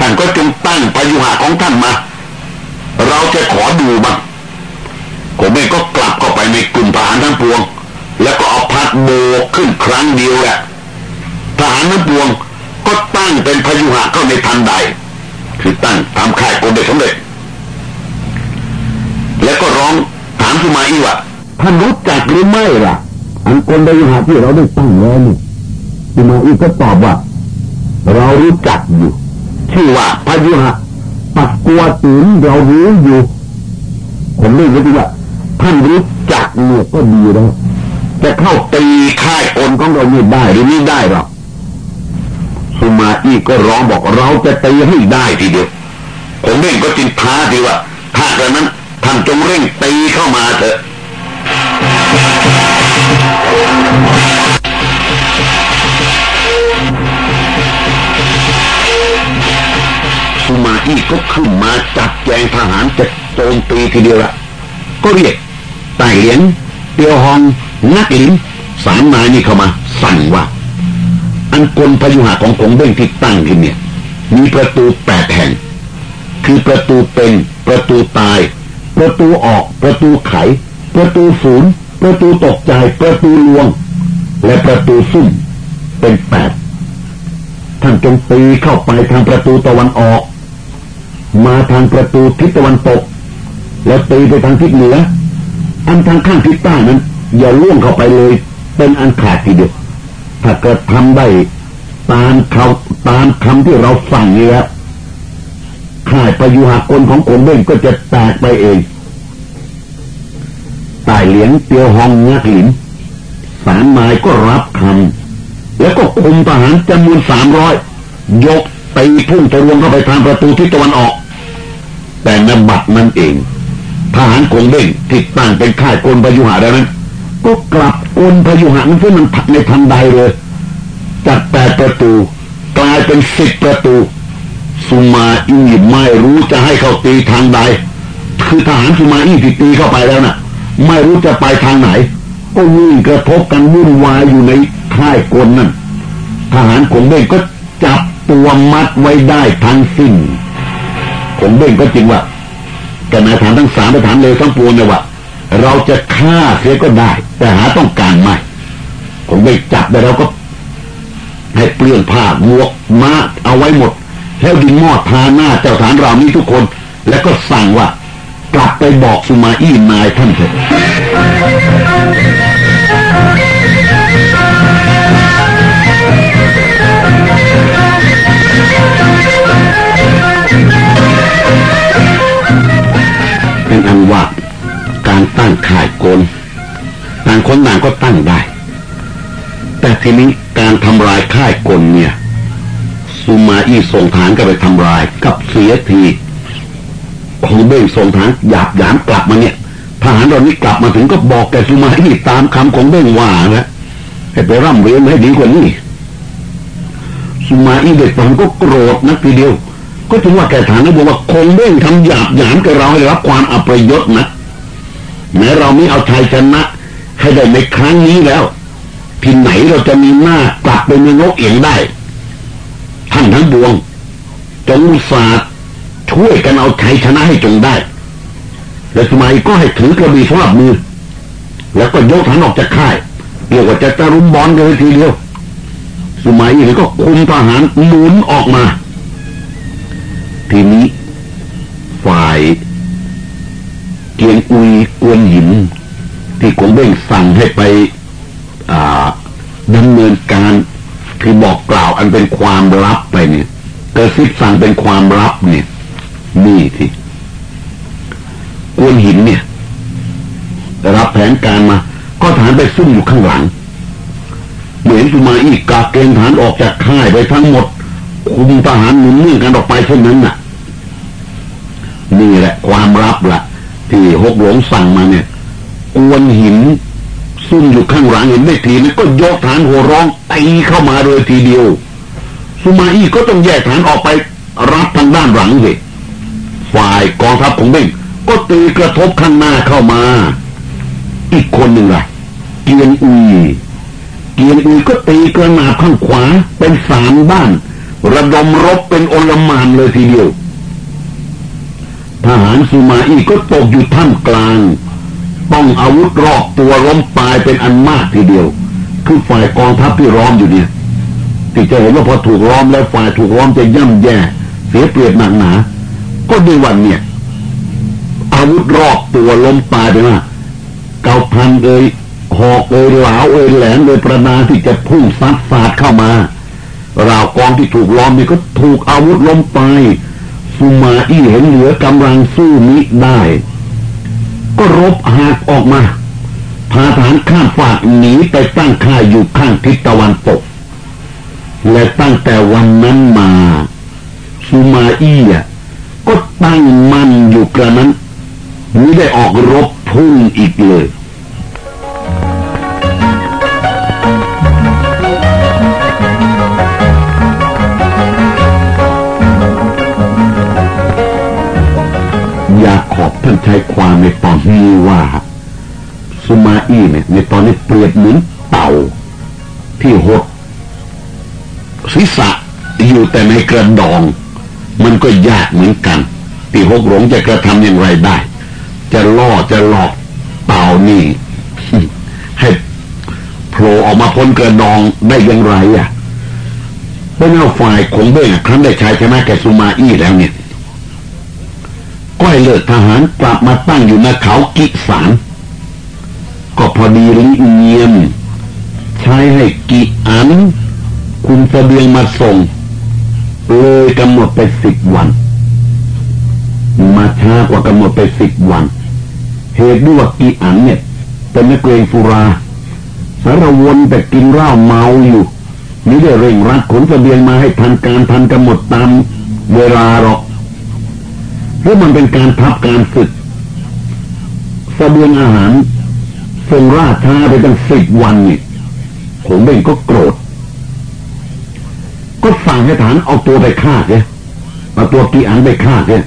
A: ท่านก็จงตั้งพยุหะของท่านมา เราจะขอดูบ้างผมเองก็กลับเข้าไปในกลุ่มทหารทั้งปวง แล้วก็เอาพัดโบกขึ้นครั้งเดียวแหละทหารทั้งปวงก็ตั้งเป็นพยุหะเข้าในทันใด คือตั้งทำค่ายกลเด็กสำเร็จ แล้วก็ร้องถามสุมาอีว่าท่านรู้จักหรือไม่ล่ะ อันกลพยุหะที่เราได้ตั้งแล้วนี่สุมาอีก็ตอบว่า เรารู้จักอยู่ ชื่อว่าพยุหะปักกัวตืนเรารู้อยู่ ผมเรียกว่าท่านรู้จักเนี่ยก็ดีแล้วจะเข้าตีค่ายกลของเราไม่ได้หรือไม่ได้หรอกสุมาอีก็ร้องบอกเราจะตีให้ได้ทีเดียวผมเร่งก็จินท้าทีว่า ถ้าเกิดนั้น ท่านจงเร่งตีเข้ามาเถอะสุมาอีก็ขึ้นมาจัดแจงทหารจะโจมตีทีเดียวละก็เรียกไต่เหรียญเตียวหอง นักลิมสามนายนี่เข้ามา สั่งว่า อันกลพยุหะของกงเบ้งที่ตั้งขึ้นเนี่ย มีประตูแปดแห่ง คือประตูเป็นประตูตาย ประตูออก ประตูไข ประตูศูนย์ประตูตกใจ ประตูลวง และประตูซุ่มเป็นแปดท่านจงตีเข้าไปทางประตูตะวันออก มาทางประตูทิศตะวันตก แล้วตีไปทางทิศเหนือ อันทางข้างทิศใต้นั้น อย่าล่วงเข้าไปเลย เป็นอันขาดทีเดียวถ้าเกิดทำได้ตามเขาตามคำที่เราสั่งนี่แล้ว ข่ายประยุหากลของคนเบ่งก็จะแตกไปเองตายเหลียงเตียวหองงักหลินสารไม้ก็รับคำแล้วก็คุมทหารจำนวนสามร้อยยกตีพุ่งทะลวงเข้าไปทางประตูทิศตะวันออก แต่นบัตรนั้นเองทหารกงเบ่งที่ตั้งเป็นค่ายกลพยุหะแล้วนั้น ก็กลับกลพยุหะนั้นซึ่งมันในทันใดเลย จากแปดประตู กลายเป็นสิบประตู สุมาอีไม่รู้จะให้เขาตีทางใด คือทหารสุมาอีที่ตีเข้าไปแล้วนะ่ะ ไม่รู้จะไปทางไหน ก็วิ่งกระทบกันวุ่นวายอยู่ในค่ายกลนั่นทหารขงเบ้งก็จับตัวมัดไว้ได้ทั้งสิ้นขงเบ้งก็จริงว่าแต่นายฐานทั้งสามไปถามเลยทั้งปวงเนี่ยว่า เราจะฆ่าเสียก็ได้ แต่หาต้องการไม่ผมไปจับแต่เราก็ ให้เปลี่ยนผ้าหมวกมาเอาไว้หมด แล้วดินมอดทาหน้าเจ้าฐานเรานี้ทุกคน แล้วก็สั่งว่า กลับไปบอกสุมาอี้นายท่านเถอะเป็นอันว่าการตั้งข่ายโกนต่างคนต่างก็ตั้งได้ แต่ทีนี้การทำลายค่ายกลเนี่ย ซูมาอี้ส่งฐานก็ไปทำลาย กับเสียทีของเบ้งส่งฐานหยาบหยามกลับมาเนี่ยทหารเรานี้กลับมาถึงก็บอกแกซูมาอี้ตามคำของเบ้งว่านะให้ไปร่ำเรียนให้ดีกว่านี้ซูมาอี้เด็กมันก็โกรธนักทีเดียว ก็ถึงว่าแกฐานนะบอกว่าคงเบ้งทำหยาบหยามกับเราให้รับความอัปยศนะแม้เราไม่เอาชัยชนะ ให้ได้ในครั้งนี้แล้วที่ไหนเราจะมีหน้ากลับไปมีนกเอียงได้ ทั้งดวง จงอุตสาห์ช่วยกันเอาชัยชนะให้จงได้ และสมัยก็ให้ถือกระบี่สำหรับมือ แล้วก็ยกฐานออกจากค่ายเรียกว่าจะตะรุมบอลกันเลยทีเดียว สมัยนี้ก็คุมทหารหมุนออกมา ทีนี้ ฝ่ายเกียงอุย ซิบสั่งเป็นความลับเนี่ย นี่ที่กวนหินเนี่ย รับแผนการมา ก็ฐานไปซุ่มอยู่ข้างหลัง เหมือนสุมาอีกกาเกณฑ์ฐานออกจากค่ายไปทั้งหมด คุมทหารหนุนเนื่องกันออกไปเช่นนั้นน่ะ นี่แหละ ความลับละ่ะ ที่หกหลงสั่งมาเนี่ยกวนหินซุ่มอยู่ข้างหลังเห็นไม่ทีนั้นก็ยกฐานหัวร้องตีเข้ามาโดยทีเดียว สุมาอี้ก็ต้องแยกฐานออกไปรับทางด้านหลังเลยฝ่ายกองทัพของเบ้งก็ตีกระทบข้างหน้าเข้ามา อีกคนหนึ่งล่ะ เกียนอุยเกียรอื่นก็ตีกระนาบข้างขวาเป็นสามบ้าน ระดมรบเป็นอลมานเลยทีเดียวทหารสุมาอีก็ตกอยู่ท่ามกลาง ต้องอาวุธรอบตัวล้มตายเป็นอันมากทีเดียว คือฝ่ายกองทัพที่ร้อมอยู่เนี่ย ที่จะเห็นว่าพอถูกล้อมแล้วฝ่ายถูกล้อมจะย่ำแย่ เสียเปรียบหนักหนา ก็ด้วยวันเนี่ย อาวุธรอบตัวล้มตายไปมาเกาพันเอ่ยหอกเอ่ยเหลาเอ่ยแหลมเอยประนาที่จะพุ่งซัดสาดเข้ามาราวกองที่ถูกล้อมนี่ก็ถูกอาวุธล้มไปสุมาอี้เห็นเหลือกำลังสู้มิได้ ก็รบหักออกมาพาฐานข้ามฝากหนีไปตั้งค่ายอยู่ข้างทิศตะวันตก และตั้งแต่วันนั้นมาสุมาอี้ก็ตั้งมั่นอยู่กระนั้นไม่ได้ออกรบพุ่งอีกเลยยาขอบท่านใช้ความในตอนนี้ว่าสุมาอี้เนี่ยในตอนนี้เปรียบเหมือนเต่า ที่หด ศีรษะอยู่แต่ในกระดอง มันก็ยากเหมือนกันที่หกหลงจะกระทำอย่างไรได้ จะล่อจะหลอกเต่านี่ ให้โผล่ออกมาพ้นกระดองได้อย่างไรอะเป็นเอาฝ่ายของเบ้งครั้นได้ใช้ชนะแกสุมาอี้แล้วเนี่ยก้อยเลิกทหารกลับมาตั้งอยู่ในเขากิสานก็พอดีลิเงียมใช้ให้กิอัน คุณเสบียงมาส่งเลยกำหนดไปสิบวัน มาช้ากว่ากำหนดไปสิบวัน เหตุด้วยว่ากิอันเนี่ยเป็นนักเรียนฟุรา สารวนแต่กินเหล้าเมาอยู่ไม่ได้เร่งรัดขนเสบียงมาให้ทันการทันกำหนดตามเวลาหรอกเพราะมันเป็นการทับการฝึกสเสบียงอาหารทรงราช้าไปตั้งสิบวันนี่ผมเองก็โกรธ ก็สั่งให้ฐานเอาตัวไปฆ่าเนี่ยเอาตัวกีอันไปฆ่าเนี่ย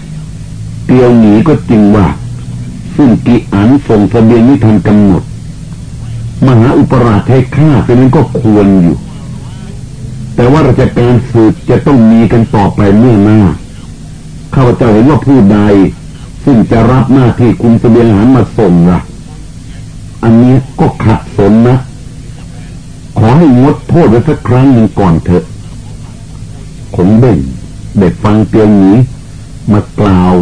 A: เตียวหนีก็จริงว่า ซึ่งกีอันส่งสเบียงนี้ทันกำหนด มหาอุปราชให้ฆ่าเป็นนั้นก็ควรอยู่ แต่ว่าราชการสืบจะต้องมีกันต่อไปเมื่อหน้าข้าพเจ้าเห็นว่าผู้ใด ซึ่งจะรับหน้าที่คุมเสบียงอาหารมาส่งละ่ะ อันนี้ก็ขัดสนนะ ขอให้งดโทษไว้สักครั้งหนึ่งก่อนเถอะ ขงเบ่งเด็กฟังเตียงนี้ มากล่าว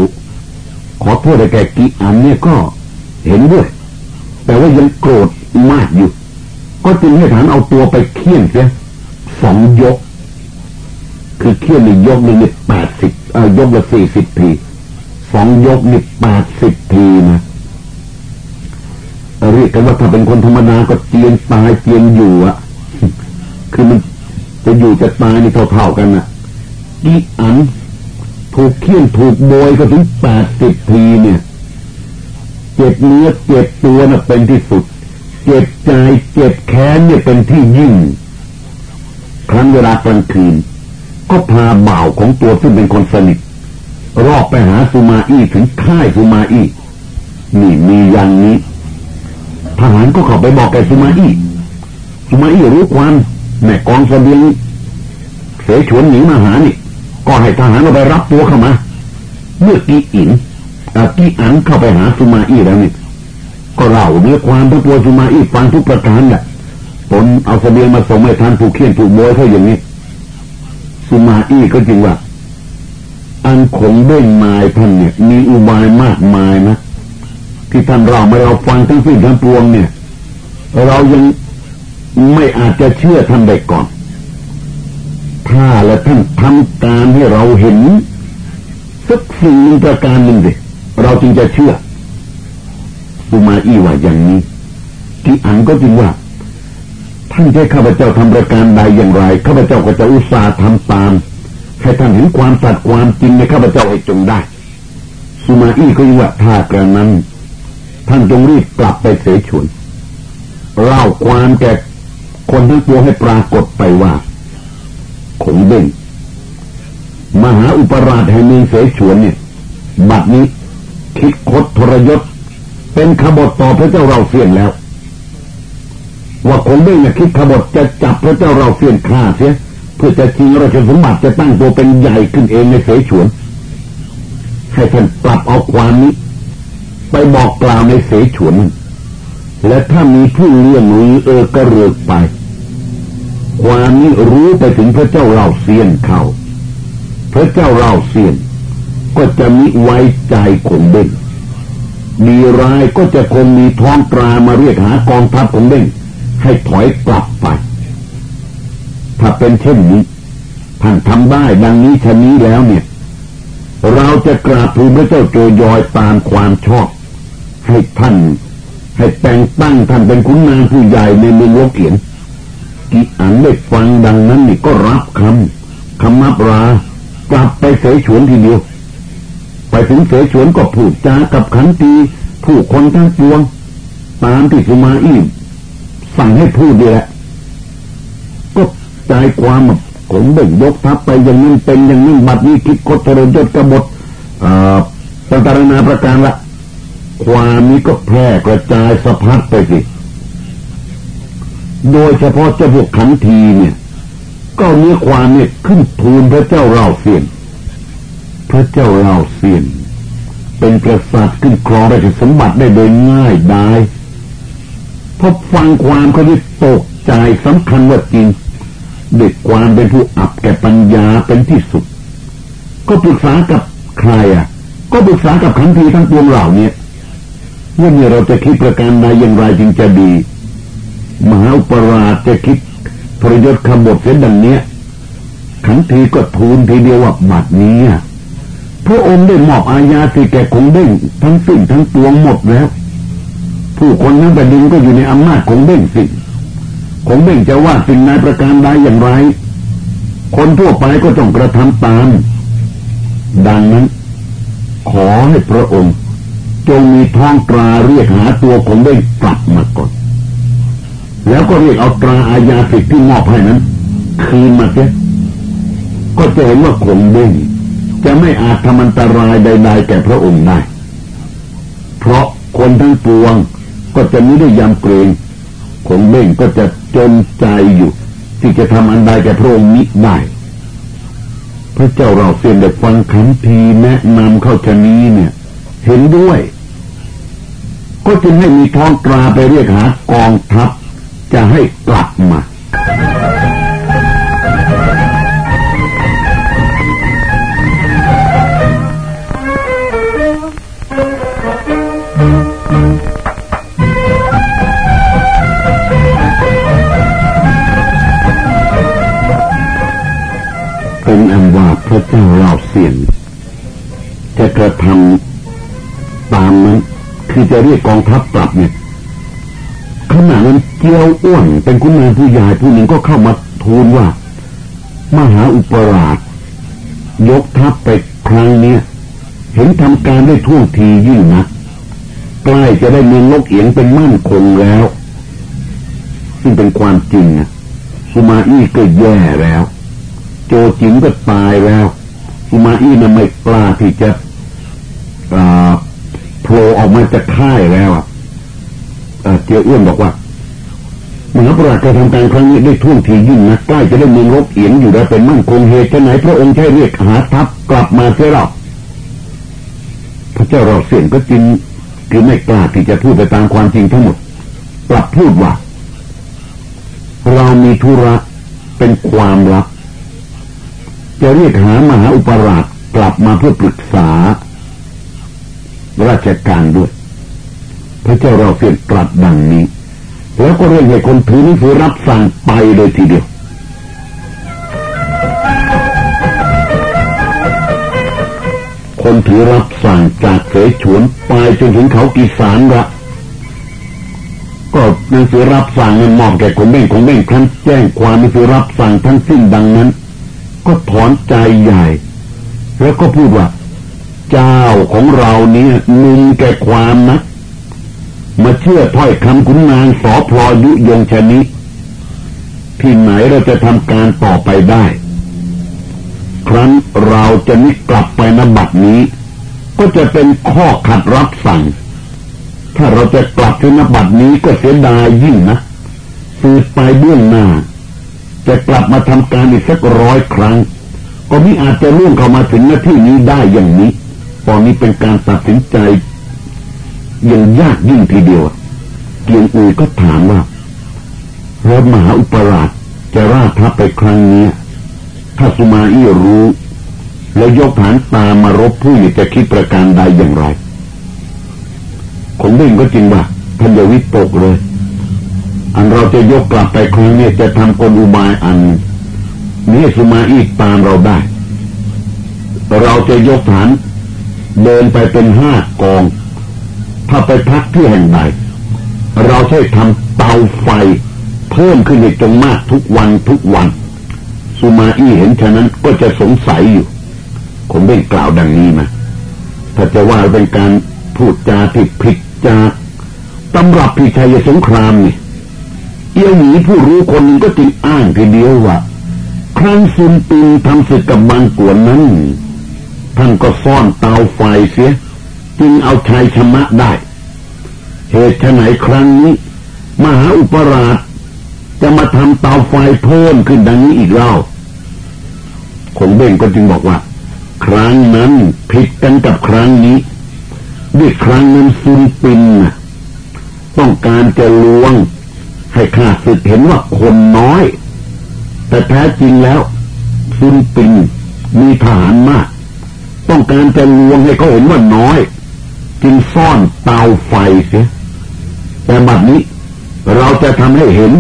A: ขอโทษแกกีอันเนี่ยก็เห็นด้วย แต่ว่ายังโกรธมากอยู่ ก็จึงให้ฐานเอาตัวไปเคี่ยนเสียสองยก คือเคี่ยนหนึ่งยกหนึ่งแปดสิบยกละสี่สิบทีสองยกนี่แปดสิบทีนะเรียกกันว่าถ้าเป็นคนธรรมดาก็เจียนตายเจียนอยู่อะคือมันจะอยู่จะตายนี่เท่าๆกันนะ อีอันถูกเคี่ยนถูกโบยก็ถึงแปดสิบทีเนี่ยเจ็บเนื้อเจ็บตัวน่ะเป็นที่สุด เจ็บใจเจ็บแค้นเนี่ยเป็นที่ยิ่ง ครั้งเวลากลางคืน ก็พาเบ่าของตัวซึ่งเป็นคนสนิทรอบไปหาสุมาอี้ถึงค่ายสุมาอี้นี่มีอยันนี้ทหารก็เข้าไปบอกแกสุมาอี้สุมาอี้รู้ความแม่กองสเสบียงเสฉวนหนีมาหานี่ ก็ให้ทหารเราไปรับตัวเข้ามา เมื่อกี้อินกี้อันเข้าไปหาสุมาอี้แล้วนี่ก็เล่าเรื่องความทั้งตัวสุมาอี้ฟังทุกประการแหละตนเอาเสบียงมาส่งให้ท่านผูกเขียนผูกโบยเขาอย่างนี้สุมาอี้ก็จริงว่า อันขงเบ้งไม้ท่านเนี่ย มีอุบายมากมายนะที่ท่านเราไม่เราฟังทั้งสิ้นทั้งปวงเนี่ย เรายังไม่อาจจะเชื่อท่านได้ก่อน ถ้าและท่านทำการให้เราเห็นสักสิ่งหนึ่งประการหนึ่งสิเราจึงจะเชื่อสุมาอี้ว่าอย่างนี้ ที่อันก็จริงว่า ท่านให้ข้าพเจ้าทำประการใดอย่างไรข้าพเจ้าก็จะอุตส่าห์ทำตามให้ท่านเห็นความสัตย์ความจริงในข้าพเจ้าให้จงได้สุมาอี้ก็ยังว่าถ้ากระนั้น ท่านจงรีบกลับไปเสฉวนเล่าความแก่คนทั้งปวงให้ปรากฏไปว่า ขงเบ่งมหาอุปราชแห่งเมืองเสฉวนเนี่ย บัดนี้คิดคดทรยศ เป็นขบฏต่อพระเจ้าเราเสียนแล้ว
B: ว่าคงเบ้งเนี่ยคิดขบฏจะจับพระเจ้าเราเสียนฆ่าเสียเพื่อจะชิงราชสมบัติจะตั้งตัวเป็นใหญ่ขึ้นเองในเสฉวน ให้ท่านปรับเอาความนี้ ไปบอกกล่าวในเสฉวน และถ้ามีผู้เลี้ยงรือเออกระเรือกไป ความนี้รู้ไปถึงพระเจ้าเราเสียนเขาพระเจ้าเราเสียน ก็จะมิไว้ใจคงเบ้งมีรายก็จะคงมีท้องตรามาเรียกหากองทัพของเบ้งให้ถอยกลับไป ถ้าเป็นเช่นนี้ท่านทำได้ดังนี้ชนี้แล้วเนี่ย เราจะกราบทูลพระเจ้าโจยอยตามความชอบ ให้ท่าน ให้แต่งตั้งท่านเป็นขุนนางผู้ใหญ่ในเมืองโลกเขียน กิอันได้ฟังดังนั้นนี่ก็รับคำคำมับรากลับไปเสฉวนทีเดียว ไปถึงเสฉวนก็พูดจากับขันตีผู้คนทั้งปวง ตามที่สุมาอี้สั่งให้พูดดีแหละก็ใจความผมเบ่งยกทัพไปอย่างนี้เป็นอย่างนี้บัดนี้คิดกดทรยศกบฏต่างๆนาประการละ ความนี้ก็แพร่กระจายสะพัดไปสิ โดยเฉพาะเจ้าพวกขันทีเนี่ย ก็มีความเนี่ยขึ้นทูลพระเจ้าเราเสียน พระเจ้าเราเสียน เป็นกษัตริย์ขึ้นครองราชสมบัติได้โดยง่ายดายพอฟังความเขาได้ตกใจสำคัญว่าจริงเด็กความเป็นผู้อับแก่ปัญญาเป็นที่สุด ก็ปรึกษากับใครอะ ก็ปรึกษากับขันทีทั้งปวงเหล่านี้ว่าเนี่ยเราจะคิดประการใดอย่างไรจึงจะดี มหาอุปราชจะคิดพรยศขบฏเส้นดังเนี้ยขันทีก็ทูลทีเดียวว่าบัดนี้พระองค์ได้มอบอาญาสิแก่คงเด้งทั้งสิ้นทั้งปวงหมดแล้ว ผู้คนทั้งแผ่นดินก็อยู่ในอำนาจของเด้งสิคงเด้งจะว่าสิ่งนายประการใดอย่างไร คนทั่วไปก็ต้องกระทำตาม ดังนั้น ขอให้พระองค์ จงมีท้องตราเรียกหาตัวคงเด้งกลับมาก่อน แล้วก็เรียกเอาตราอาญาสิทธิ์ที่มอบให้นั้น คืนมาเสียก็จะเห็นว่าคงเด้งจะไม่อาจทำอันตรายใดๆแก่พระองค์ได้ เพราะคนทั้งปวงก็จะไม่ได้ยำเกรงคงเบ่งก็จะจนใจอยู่ ที่จะทำอันใดแก่พระองค์นี้ได้ พระเจ้าเราเสียนได้ฟังคำทีแนะนำเข้าชนี้เนี่ย เห็นด้วย ก็จึงให้มีท้องตราไปเรียกหากองทัพ จะให้กลับมาพระเจ้าเล่าเสียนจะกระทำตามนั้น คือจะเรียกกองทัพกลับเนี่ยขณะนั้น เจียวอ้วนเป็นคุณนางผู้ใหญ่ผู้หนึ่งก็เข้ามาทูลว่า มหาอุปราช ยกทัพไปครั้งเนี้ยเห็นทำการได้ท่วงทียิ่งนะใกล้จะได้เมืองลกเอียงเป็นมั่นคงแล้ว ซึ่งเป็นความจริงนะสุมาอี้ก็แย่แล้ว โจจิงก็ตายแล้วอุมาอี้น่ะไม่กล้าที่จะโผล่ออกมาจากค่ายแล้วเจียวอ้วนบอกว่า มหาปราชญ์การทำการครั้งนี้ได้ท่วงทียิ่งนะใกล้จะได้เมืองรบเอียงอยู่แล้วเป็นมั่นคงเหตุไหนพระองค์ใช้เรียกหาทัพกลับมาเสียหรอกพระเจ้าเราเสียงก็จริงคือไม่กล้าที่จะพูดไปตามความจริงทั้งหมดกลับพูดว่าเรามีธุระเป็นความลับ จะเรียกหามหาอุปราชกลับมาเพื่อปรึกษา ราชการด้วย พระเจ้าเราเสียงตรัสดังนี้ แล้วก็เรียกให้คนถือหนังสือรับสั่งไปเลยทีเดียวคนถือรับสั่งจากเสฉวนไปจนถึงเขากีสารละก็หนังสือรับสั่งมันมอบแก่คนเบ่งคนเบ่งครั้นแจ้งความหนังสือรับสั่งทั้งสิ้นดังนั้น ก็ถอนใจใหญ่ แล้วก็พูดว่า เจ้าของเราเนี่ยนุ่มแก่ความนะ มาเชื่อถ้อยคำคุณนางสอพลอยุยงชนิที่ไหนเราจะทำการต่อไปได้ ครั้นเราจะนิกลับไปนบัดนี้ ก็จะเป็นข้อขัดรับสั่ง ถ้าเราจะกลับที่นบัดนี้ก็เสียดายยิ่งนะสืบไปเบื้องหน้า จะกลับมาทำการอีกสักร้อยครั้ง ก็มิอาจจะล่วงเข้ามาถึงหน้าที่นี้ได้อย่างนี้ ตอนนี้เป็นการตัดสินใจ ยังยากยิ่งทีเดียวเกียงอุยก็ถามว่ารถมหาอุปราชจะราทับไปครั้งนี้ ถ้าสุมาอี้รู้ แล้วยกฐานตามมารบผู้จะคิดประการใดอย่างไรคงเบ่งก็จริงว่าท่านอย่าวิตกเลย อันเราจะยกกลับไปครั้งนี้จะทำกลอุบายอันนี้สุมาอี้ตามเราได้ เราจะยกฐาน เดินไปเป็นห้ากอง ถ้าไปพักที่แห่งใดเราใช้ทำเตาไฟ เพิ่มขึ้นอีกจงมากทุกวันทุกวันสุมาอี้เห็นฉะนั้นก็จะสงสัยอยู่ผมได้กล่าวดังนี้นะถ้าจะว่าเป็นการพูดจาที่ผิดจากตำรับพิชัยสงครามนี่เอี้ยวหนีผู้รู้คนนึงก็จึงอ้างทีเดียวว่าครั้งซุนปิงทำศึกกับบางกวนนั้นท่านก็ซ่อนเตาไฟเสีย จึงเอาชัยชนะได้ เหตุไหนครั้งนี้ มหาอุปราชจะมาทำเตาไฟเพิ่มขึ้นดังนี้อีกเล่าคงเบ่งก็จึงบอกว่า ครั้งนั้นผิดกันกับครั้งนี้ด้วยครั้งนั้นซุนปินต้องการจะลวง ให้ข้าศึกเห็นว่าคนน้อย แต่แท้จริงแล้ว ซุนปินมีทหารมาก ต้องการจะลวงให้เขาเห็นว่าน้อย จึงซ่อนเตาไฟเสียแต่บัดนี้เราจะทำให้เห็น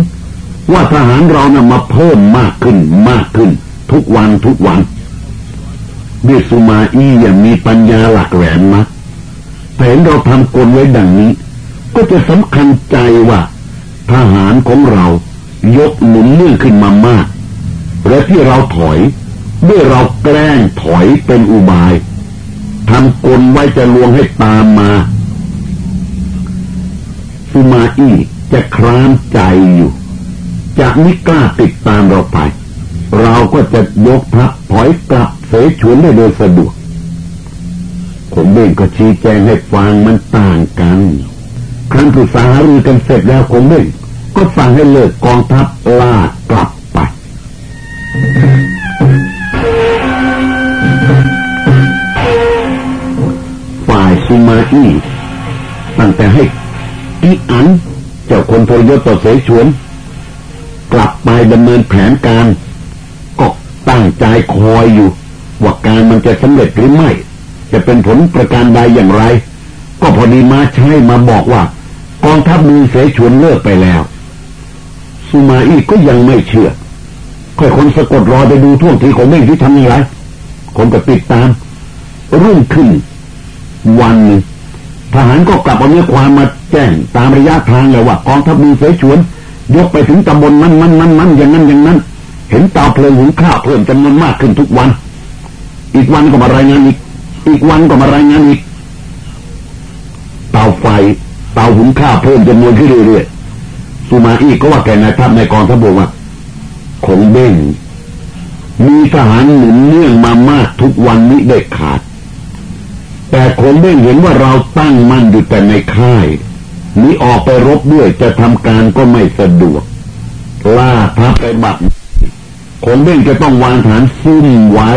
B: ว่าทหารเรานะ่ะมาเพิ่มมากขึ้นมากขึ้น ทุกวันทุกวันเบสุมาอีอย่างมีปัญญาหลักแหลมนะแต่เห็นเราทำกลไว้ดังนี้ ก็จะสำคัญใจว่า ทหารของเรายกหนุนเนื่องขึ้นมามาก และที่เราถอยด้วยเราแกล้งถอยเป็นอุบาย ทำกลไว้จะลวงให้ตามมาสุมาอี้จะครามใจอยู่จะไม่กล้าติดตามเราไป เราก็จะยกทัพถอยกลับเสฉวนได้โดยสะดวกผมเบ่งก็ชี้แจงให้ฟังมันต่างกัน ครั้งปรึกษาหารือกันเสร็จแล้วผมเบ่งก็สั่งให้เลิกกองทัพลากลับไป ซูมาอี้ตั้งแต่ให้อีอัน เจ้าคนทรยศต่อเสฉวน กลับไปดำเนินแผนการ ก็ตั้งใจคอยอยู่ว่าการมันจะสำเร็จหรือไม่ จะเป็นผลประการใดอย่างไร ก็พอดีมาใช้มาบอกว่ากองทัพมือเสฉวนเลิกไปแล้วซูมาอี้ก็ยังไม่เชื่อค่อยคนสะกดรอไปดูท่วงทีของเม่งที่ทำยังไงคนก็ติดตาม รุ่งขึ้น วันหนึ่งทหารก็กลับเอาเนื้อความมาแจ้งตามระยะทางเลยว่ากองทัพมีเสฉวน ยกไปถึงตำบลนั้นนั้นนั้นนั้นอย่างนั้นอย่างนั้น เห็นเตาเพลิงหุงข้าวเพิ่มจำนวนมากขึ้นทุกวัน อีกวันก็มารายงานอีก อีกวันก็มารายงานอีก เตาไฟ เตาหุงข้าวเพิ่มจำนวนขึ้นเรื่อยๆสุมาอีกก็ว่าแกนายทัพในกองทัพบกว่าคงเบ้งมีทหารหนุนเนื่องมามากทุกวันนี้เด็ดขาด แต่คนได้เห็นว่าเราตั้งมั่นอยู่แต่ในค่ายนี้ออกไปรบด้วยจะทำการก็ไม่สะดวก ล่าทัพไปบัตรคนเบ่งจะต้องวางฐานซุ่มไว้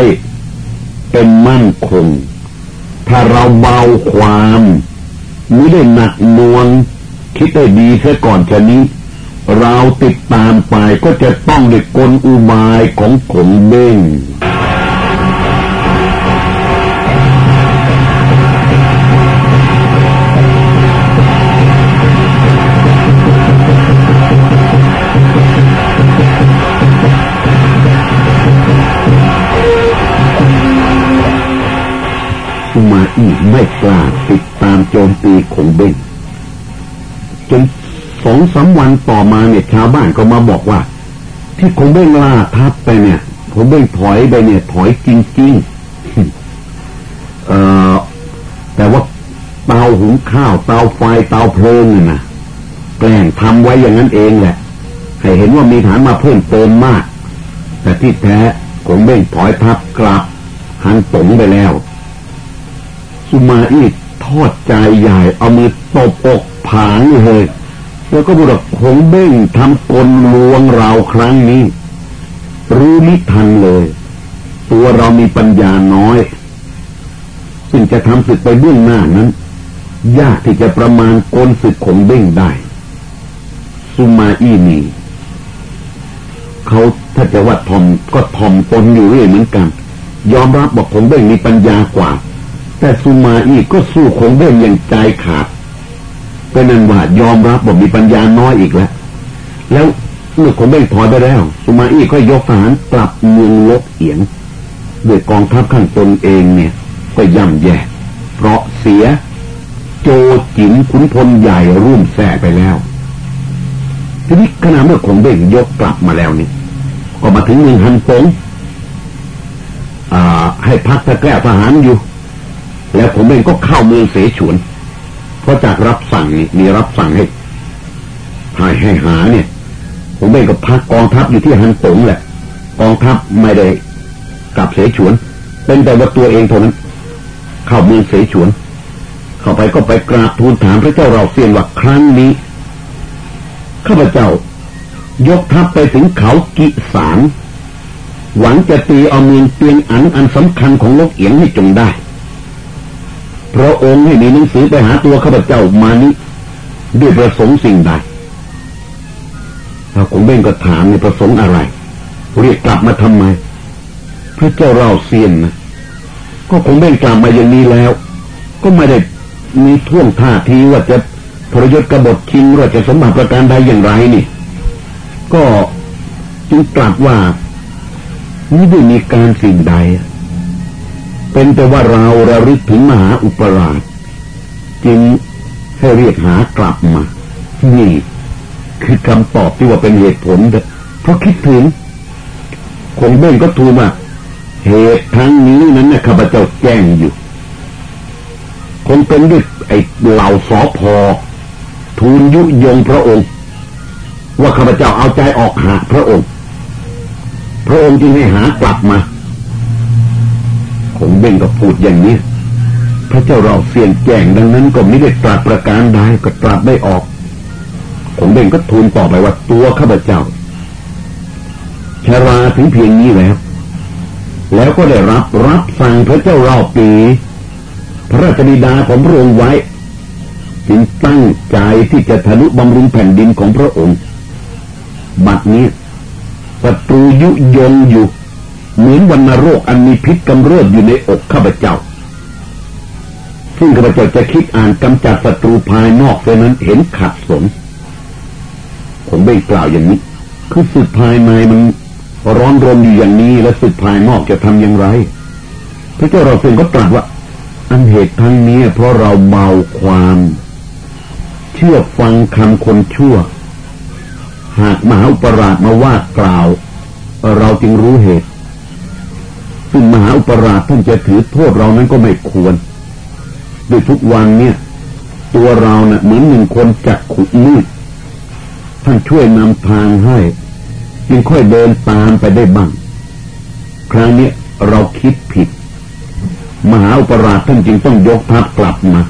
B: เป็นมั่นคง ถ้าเราเบาความไม่ได้หนักนวง คิดได้ดีเสียก่อนชนี้ เราติดตามไปก็จะต้องเด็กกลอุบายของขงเบ้ง ไม่กล้าติดตามโจมตีของเบนจนสองสาวันต่อมาเนี่ยชาวบ้านก็มาบอกว่า ที่คงเบ้งล่าทับไปเนี่ยผมเบ้งถอยไปเนี่ย ถอยจริงๆเอ่อแต่ว่าเตาหุงข้าวเตาไฟเตาเพลิงน่ะนะแกล้งทำไว้อย่างนั้นเองแหละ ให้เห็นว่ามีฐานมาเพิ่มเติมมาก แต่ที่แท้คงเบ้งถอยทับกลับหันตงไปแล้ว สุมาอีทอดใจใหญ่ เอามือตบอกผางเลยแล้วก็บุรุษคงเบ้งทำกลลวงเราครั้งนี้ รู้นิทันเลย ตัวเรามีปัญญาน้อย ซึ่งจะทำศึกไปเบื้องหน้านั้น ยากที่จะประมาณกลศึกขงเบ้งได้ สุมาอีนีเขาถ้าจะว่าทอมก็ทอมตนอยู่เรื่อยเหมือนกัน ยอมรับบอกคงเบ้งมีปัญญากว่า แต่สุมาอีก็สู้คงเบ้งอย่างใจขาดเป็นนันว่ายอมรับบอกมีปัญญาน้อยอีกแล้ว แล้วเมื่อคงเบ้งถอยไปแล้ว สุมาอีก็ยกทหารกลับเมืองลบเอียงด้วยกองทัพข้างตนเองเนี่ย ก็ย่ำแย่เพราะเสีย โจจินขุนพลใหญ่รุ่มแส่ไปแล้วทีนี้ขณะเมื่อคงเบ่งยกกลับมาแล้วนี่ก็มาถึงเมืองฮันตงให้พักตะแกร้ทหารอยู่ แล้วผมเองก็เข้าเมืองเสฉวน เพราะจากรับสั่งมีรับสั่งให้ให้ให้หาเนี่ย ผมเองก็พักกองทัพอยู่ที่ฮันตงแหละ กองทัพไม่ได้กลับเสฉวน เป็นแต่ว่าตัวเองเท่านั้น เข้าเมืองเสฉวน เข้าไปก็ไปกราบทูลถามพระเจ้าเราเซียนว่าครั้งนี้ข้าพเจ้ายกทัพไปถึงเขากิสานหวังจะตีเอาเมืองเตียงอันอันสำคัญของโลกเอียงให้จงได้ พระองค์ให้มีหนังสือไปหาตัวข้าพเจ้ามานี้ด้วยประสงค์สิ่งใดพระคงเบ่งก็ถามในประสงค์อะไร เรียกกลับมาทำไม พระเจ้าเราเซียนนะก็คงเบ่งกลับมาอย่างนี้แล้ว ก็ไม่ได้มีท่วงท่าทีว่าจะพรยศกบฏชิงราชสมบัติประการใดอย่างไรนี่ ก็จึงตรัสว่าไม่ด้มีการสิ่งใด เป็นแต่ว่าเราระลึกถึงมหาอุปราชจึงให้เรียกหากลับมา นี่คือคำตอบที่ว่าเป็นเหตุผลเพราะคิดถึงคงเบ้งก็ทูลมาเหตุทั้งนี้นั้นนะข้าพเจ้าแจ้งอยู่คงเป็นด้วยไอ้เหล่าสอพอทูลยุยงพระองค์ ว่าข้าพเจ้าเอาใจออกหาพระองค์ พระองค์จึงให้หากลับมา งเบ่งก็พูดอย่างนี้ พระเจ้าเราเสียงแจ้งดังนั้นก็ไม่ได้ตรัสประการใดก็ตรัสได้ออกคงเบ่งก็ทูลต่อไปว่าตัวข้าพเจ้าชาราถึงเพียงนี้แล้ว แล้วก็ได้รับรับสั่งพระเจ้าเราปี พระราชบิดาของพระองค์ไว้จึงตั้งใจที่จะทะลุบำรุงแผ่นดินของพระองค์ บัดนี้ศัตรูยุยงอยู่ เหมือนวันนโรคอันมีพิษกำเริบอยู่ในอกข้าพเจ้า ซึ่งข้าพเจ้าจะคิดอ่านกำจัดศัตรูภายนอกเท่านั้นเห็นขัดสนผมไม่กล่าวอย่างนี้ คือสึกภายในมันร้อนรนอยู่อย่างนี้ แล้วสึกภายนอกจะทำอย่างไร พระเจ้าเราเองก็ตรัสว่า อันเหตุทั้งนี้เพราะเราเบาความ เชื่อฟังคำคนชั่ว หากมหาอุปราชมาว่ากล่าว เราจึงรู้เหตุ ซึ่งมหาอุปราชท่านจะถือโทษเรานั้นก็ไม่ควรด้วยทุกวันเนี่ย ตัวเราเนะ่ะเหมือนหนึ่งคนจักขุดมืดท่านช่วยนำทางให้จึงค่อยเดินตามไปได้บ้าง ครั้งนี้เราคิดผิด มหาอุปราชท่านจึงต้องยกทัพกลับมา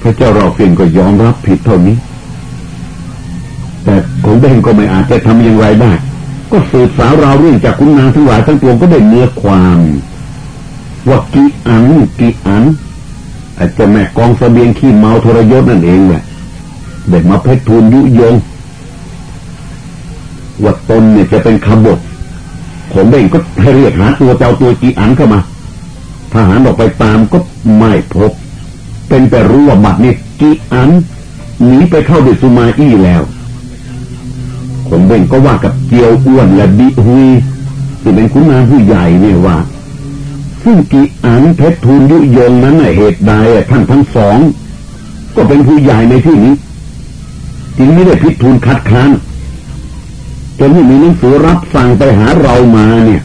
B: พระเจ้าเราเพียงก็ยอมรับผิดเท่านี้ แต่ของเบงก็ไม่อาจจะทำอย่างไรได้ ก็สืบสาวราวเรื่องจากคุณนางทั้งหลายทั้งปวงก็ได้เนื้อความว่ากีอันกีอันอาจจะแม่กองสเสบียงขี้เมาทรยศนั่นเองแหละเด็กมาเพชรทูลยุยงว่าตนเนี่ยจะเป็นขบฏผมเองก็ให้เรียกหาตัวเจ้าตัวกีอันเข้ามาทหารออกไปตามก็ไม่พบ เป็นแต่รู้ว่าบัดนี้กีอันหนีไปเข้าดิสุมาอี้แล้ว เบ่งก็ว่ากับเจียวอ้วนและดิฮุยที่เป็นคุณนางผู้ใหญ่เนี่ยว่า ซึ่งกีอันเพชรทูลยุยงนั้นเหตุใดท่านทั้งสอง ก็เป็นผู้ใหญ่ในที่นี้จึงไม่ได้พิทูลคัดค้านจนไม่มีหนังสือรับสั่งไปหาเรามาเนี่ย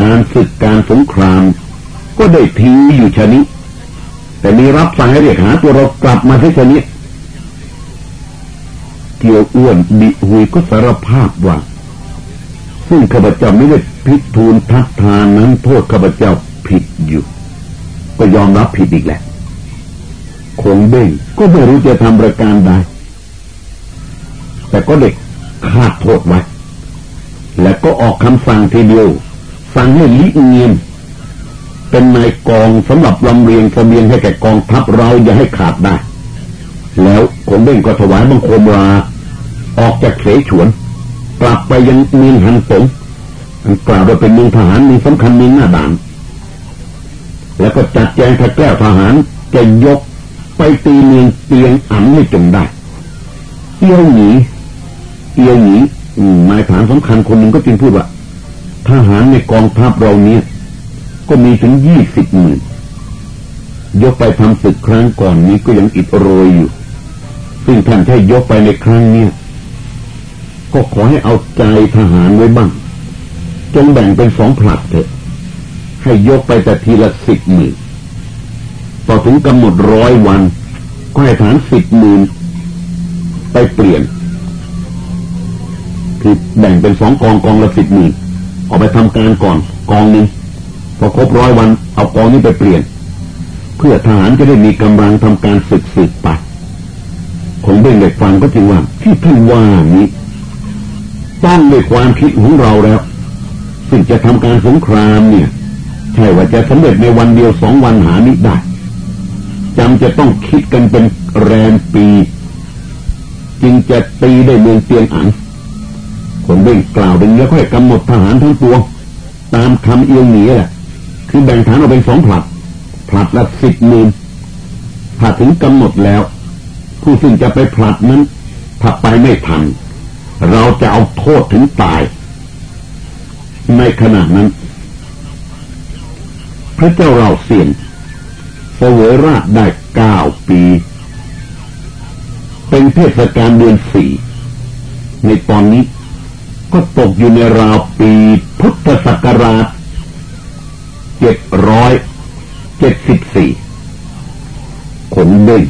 B: การศึกการสงคราม ก็ได้ทีอยู่ชนิดแต่มีรับสั่งให้เรียกหาตัวเรากลับมาที่ชนี้ เกี่ยวอ้วนดิหุยก็สารภาพว่า ซึ่งข้าพเจ้าไม่ได้พิทูลทักทานนั้นโทษข้าพเจ้าผิดอยู่ ก็ยอมรับผิดอีกแหละคงเบ้งก็ไม่รู้จะทำประการใดแต่ก็เด็กขาดโทษไว้และก็ออกคำสั่งทีเดียวสั่งให้ลิเงียมเป็นนายกองสำหรับลำเรียงเสบียงให้แก่กองทัพเราอย่าให้ขาดได้ แล้วคงเบ่งก็ถวายบังคมลาออกจากเสฉวน กลับไปยังเมืองหันสงกล่าวว่าเป็นเมืองทหารมีสำคัญมีหน้าด่าน แล้วก็จัดแจงทัดแก้วทหารจะยกไปตีเมืองเตียงอันไม่จงได้เอี้ยวหนีเอี้ยวหนีนายฐานสำคัญคนหนึ่งก็จึงพูดว่าทหารในกองทัพเราเนี้ยก็มีถึงยี่สิบหมื่นยกไปทำศึกครั้งก่อนนี้ก็ยังอิดโรยอยู่ ซึ่งท่านถ้ยกไปในครั้งนี้ก็ขอให้เอาใจทหารไว้บ้าง จงแบ่งเป็นสองผลัดเถอะให้ยกไปแต่ทีละสิบหมื่นต่อถึงกำหนดร้อยวัน ก็ให้ฐานสิบหมื่นไปเปลี่ยน คือแบ่งเป็นสองกองกองละสิบหมื่นออกไปทำการก่อนกองหนึ่งพอครบร้อยวัน เอากองนี้ไปเปลี่ยน เพื่อทหารจะได้มีกำลังทำการศึกสืบไป คงเบ่งเด็กฟังก็จริงว่า ที่ท่านว่านี้ต้องด้วยความคิดของเราแล้ว ซึ่งจะทำการสงครามเนี่ย ใช่ว่าจะสำเร็จในวันเดียวสองวันหานิได้จำจะต้องคิดกันเป็นแรมปี จึงจะตีได้เมืองเตียงอันคนเบ่งกล่าวดึงแล้วค่อยกำหนดทหารทั้งปวตามคำเอียงหนีแหละคือแบ่งฐานออกเป็นสองผลัดผลัดละสิบหมื่นถ้าถึงกำหนดแล้ว ผู้ซึ่งจะไปผลัดนั้น ถ้าไปไม่ทัน เราจะเอาโทษถึงตาย ในขณะนั้น พระเจ้าเราเสียนเสวยราชได้เก้าปี เป็นเทศกาลเดือนสี่ ในตอนนี้ก็ตกอยู่ในราวปีพุทธศักราชเจ็ดร้อยเจ็ดสิบสี่ขนเบ่ง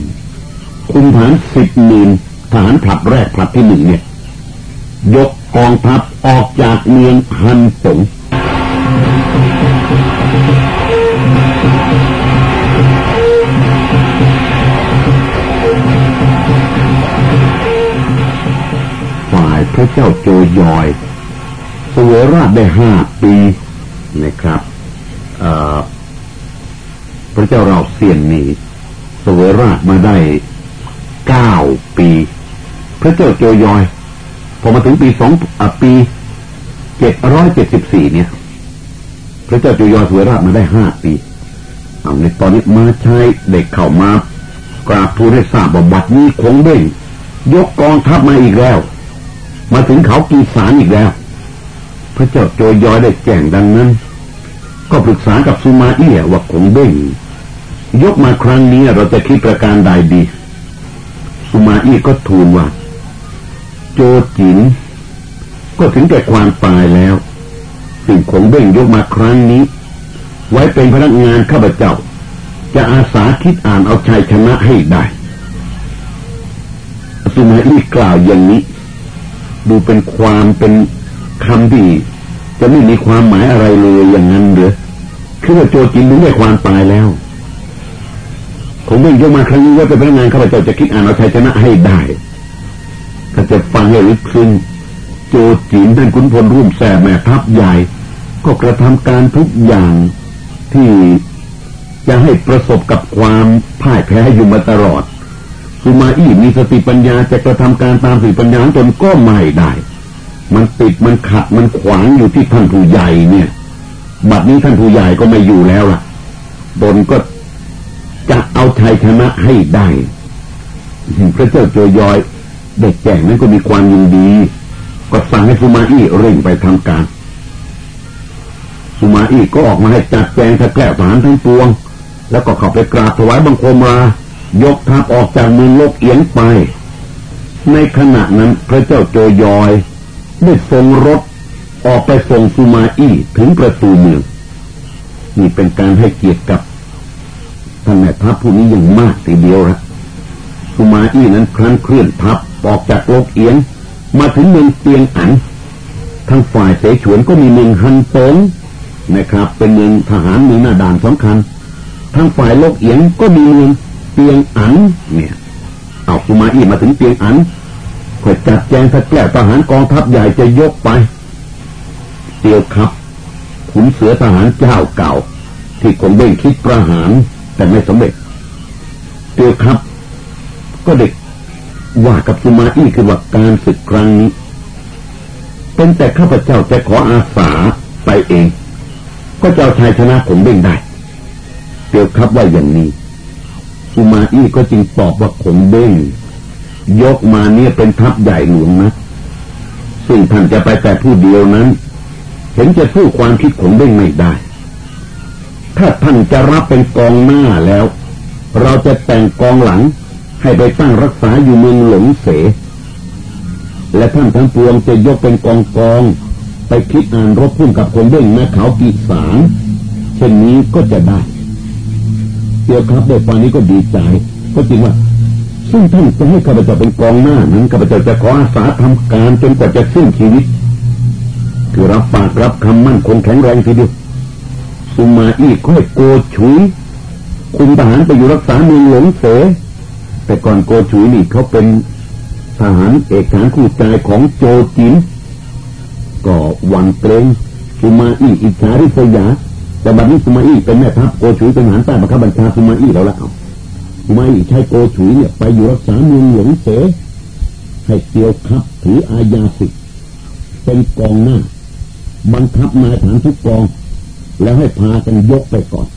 B: คุมฐานสิบหมื่นทหารผลัดแรกผลัดที่หนึ่งเนี่ย ยกกองทัพออกจากเมืองฮันสงฝ่ายพระเจ้าโจยอยสวยราชได้ห้าปีนะครับพระเจ้าเราเสียนนีสวยราชมาได้ เก้าปี พระเจ้าโจยอย พอมาถึงปีสองปีเจ็ดร้อยเจ็ดสิบสี่เนี่ย พระเจ้าโจยอยเสวยราชมาได้ห้าปี เอาในตอนนี้มาใช้เด็กเข้ามากราบทูลให้ทราบว่าบัดนี้คงเบ่ง ยกกองทัพมาอีกแล้ว มาถึงเขากีสารอีกแล้ว พระเจ้าโจยอยได้แจ้งดังนั้น ก็ปรึกษากับสุมาเอียว่าคงเบ่ง ยกมาครั้งนี้เราจะคิดประการใดดี สุมาอี้ก็ทูลว่า โจจิน ก็ถึงแก่ความตายแล้ว สิ่งคงเบ่งยกมาครั้งนี้ ไว้เป็นพนักงานข้าพเจ้า จะอาสาคิดอ่านเอาชัยชนะให้ได้สุมาอี้กล่าวอย่างนี้ ดูเป็นความเป็นคำที่จะไม่มีความหมายอะไรเลยอย่างนั้นเด้อคือว่าโจจินรู้ได้ความตายแล้ว ผมไม่ยกมาครั้งนี้ว่าเป็นพนักงานข้าพเจ้าจะคิดอ่านเอาชัยชนะให้ได้ถ้าจะฟังให้ลึกซึ้งโจจินท่านขุนพลร่วมแส่แม่ทัพใหญ่ ก็กระทำการทุกอย่างที่จะให้ประสบกับความพ่ายแพ้อยู่มาตลอดสุมาอี้มีสติปัญญาจะกระทำการตามสติปัญญาตนก็ไม่ได้ มันติดมันขัดมันขวางอยู่ที่ท่านผู้ใหญ่เนี่ย บัดนี้ท่านผู้ใหญ่ก็ไม่อยู่แล้วล่ะตนก็ จะเอาชัยชนะให้ได้พระเจ้าโจยอย เด็กแก่นั้นก็มีความยินดี ก็สั่งให้สุมาอี้เร่งไปทำการสุมาอี้ก็ออกมาให้จัดแจงทัแก้ทหารทั้งปวง แล้วก็เข้าไปกราบถวายบังคมลายกทัพออกจากเมืองโลกเอียงไป ในขณะนั้นพระเจ้าโจยอยได้ส่งรถออกไปส่งสุมาอี้ถึงประตูเมืองนี่เป็นการให้เกียรติกับ ท่านแม่ทัพผู้นี้ย่างมากทีเดียวละสุมาอี้นั้นครั้นเคลื่อนทัพออกจากโลกเอียงมาถึงเมืองเตียงอันทั้งฝ่ายเสฉวนก็มีเมืองฮันตงนะครับ เป็นเมืองทหารมีหน้าด่านสำคัญทั้งฝ่ายโลกเอียงก็มีเมืองเตียงอันเนี่ยเอาสุมาอี้มาถึงเตียงอันก็จัดแจงสักแก้ทหารกองทัพใหญ่จะยกไปเตียวครับขุนเสือทหารเจ้าเก่า ที่คงเบ่งคิดประหาร แต่ไม่สำเร็จเตียวครับ ก็เด็กว่ากับสุมาอี้คือว่าการศึกครั้งนี้ เป็นแต่ข้าพเจ้าจะขออาสาไปเอง ก็จะเอาชายชนะผมเบ่งได้เตียวครับว่าอย่างนี้สุมาอี้ก็จึงตอบว่าขงเบ้งยกมาเนี่ยเป็นทัพใหญ่หลวงนะซึ่งท่านจะไปแต่ผู้เดียวนั้น เห็นจะสู้ความคิดของเบ้งไม่ได้ ถ้าท่านจะรับเป็นกองหน้าแล้ว เราจะแต่งกองหลัง ให้ไปตั้งรักษาอยู่เมืองหลงเส และท่านทั้งปวงจะยกเป็นกองกอง ไปคิดอ่านรบพุ่งกับคนเบ้งนะเขาปีสารเช่นนี้ก็จะได้เดียวครับได้ฟังนี้ก็ดีใจ ก็จริงว่าซึ่งท่านจะให้ข้าพเจ้าเป็นกองหน้านั้นข้าพเจ้าจะขออาสาทำการจนกว่าจะสิ้นชีวิต คือรับปากรับคำมั่นคงแข็งแรงทีเดียว สุมาอี้ค่อยโกชุย คุมทหารไปอยู่รักษาเมืองหลงเส แต่ก่อนโกชุยนี่เขาเป็นทหารเอกฐานคู่ใจของโจจินก็วันเกรงสุมาอี้อิจฉาริษยาแต่บัดนี้สุมาอี้เป็นแม่ทัพโกชุยเป็นทหารใต้บังคับบัญชาสุมาอี้เราแล้วไม่ใช่โกฉุยเนี่ยไปอยู่รักษาเมืองหลวงเส ให้เตียวคับถืออาญาสิทธิ์เป็นกองหน้าบังคับนายฐานทุกกอง แล้วให้พากันยกไปก่อน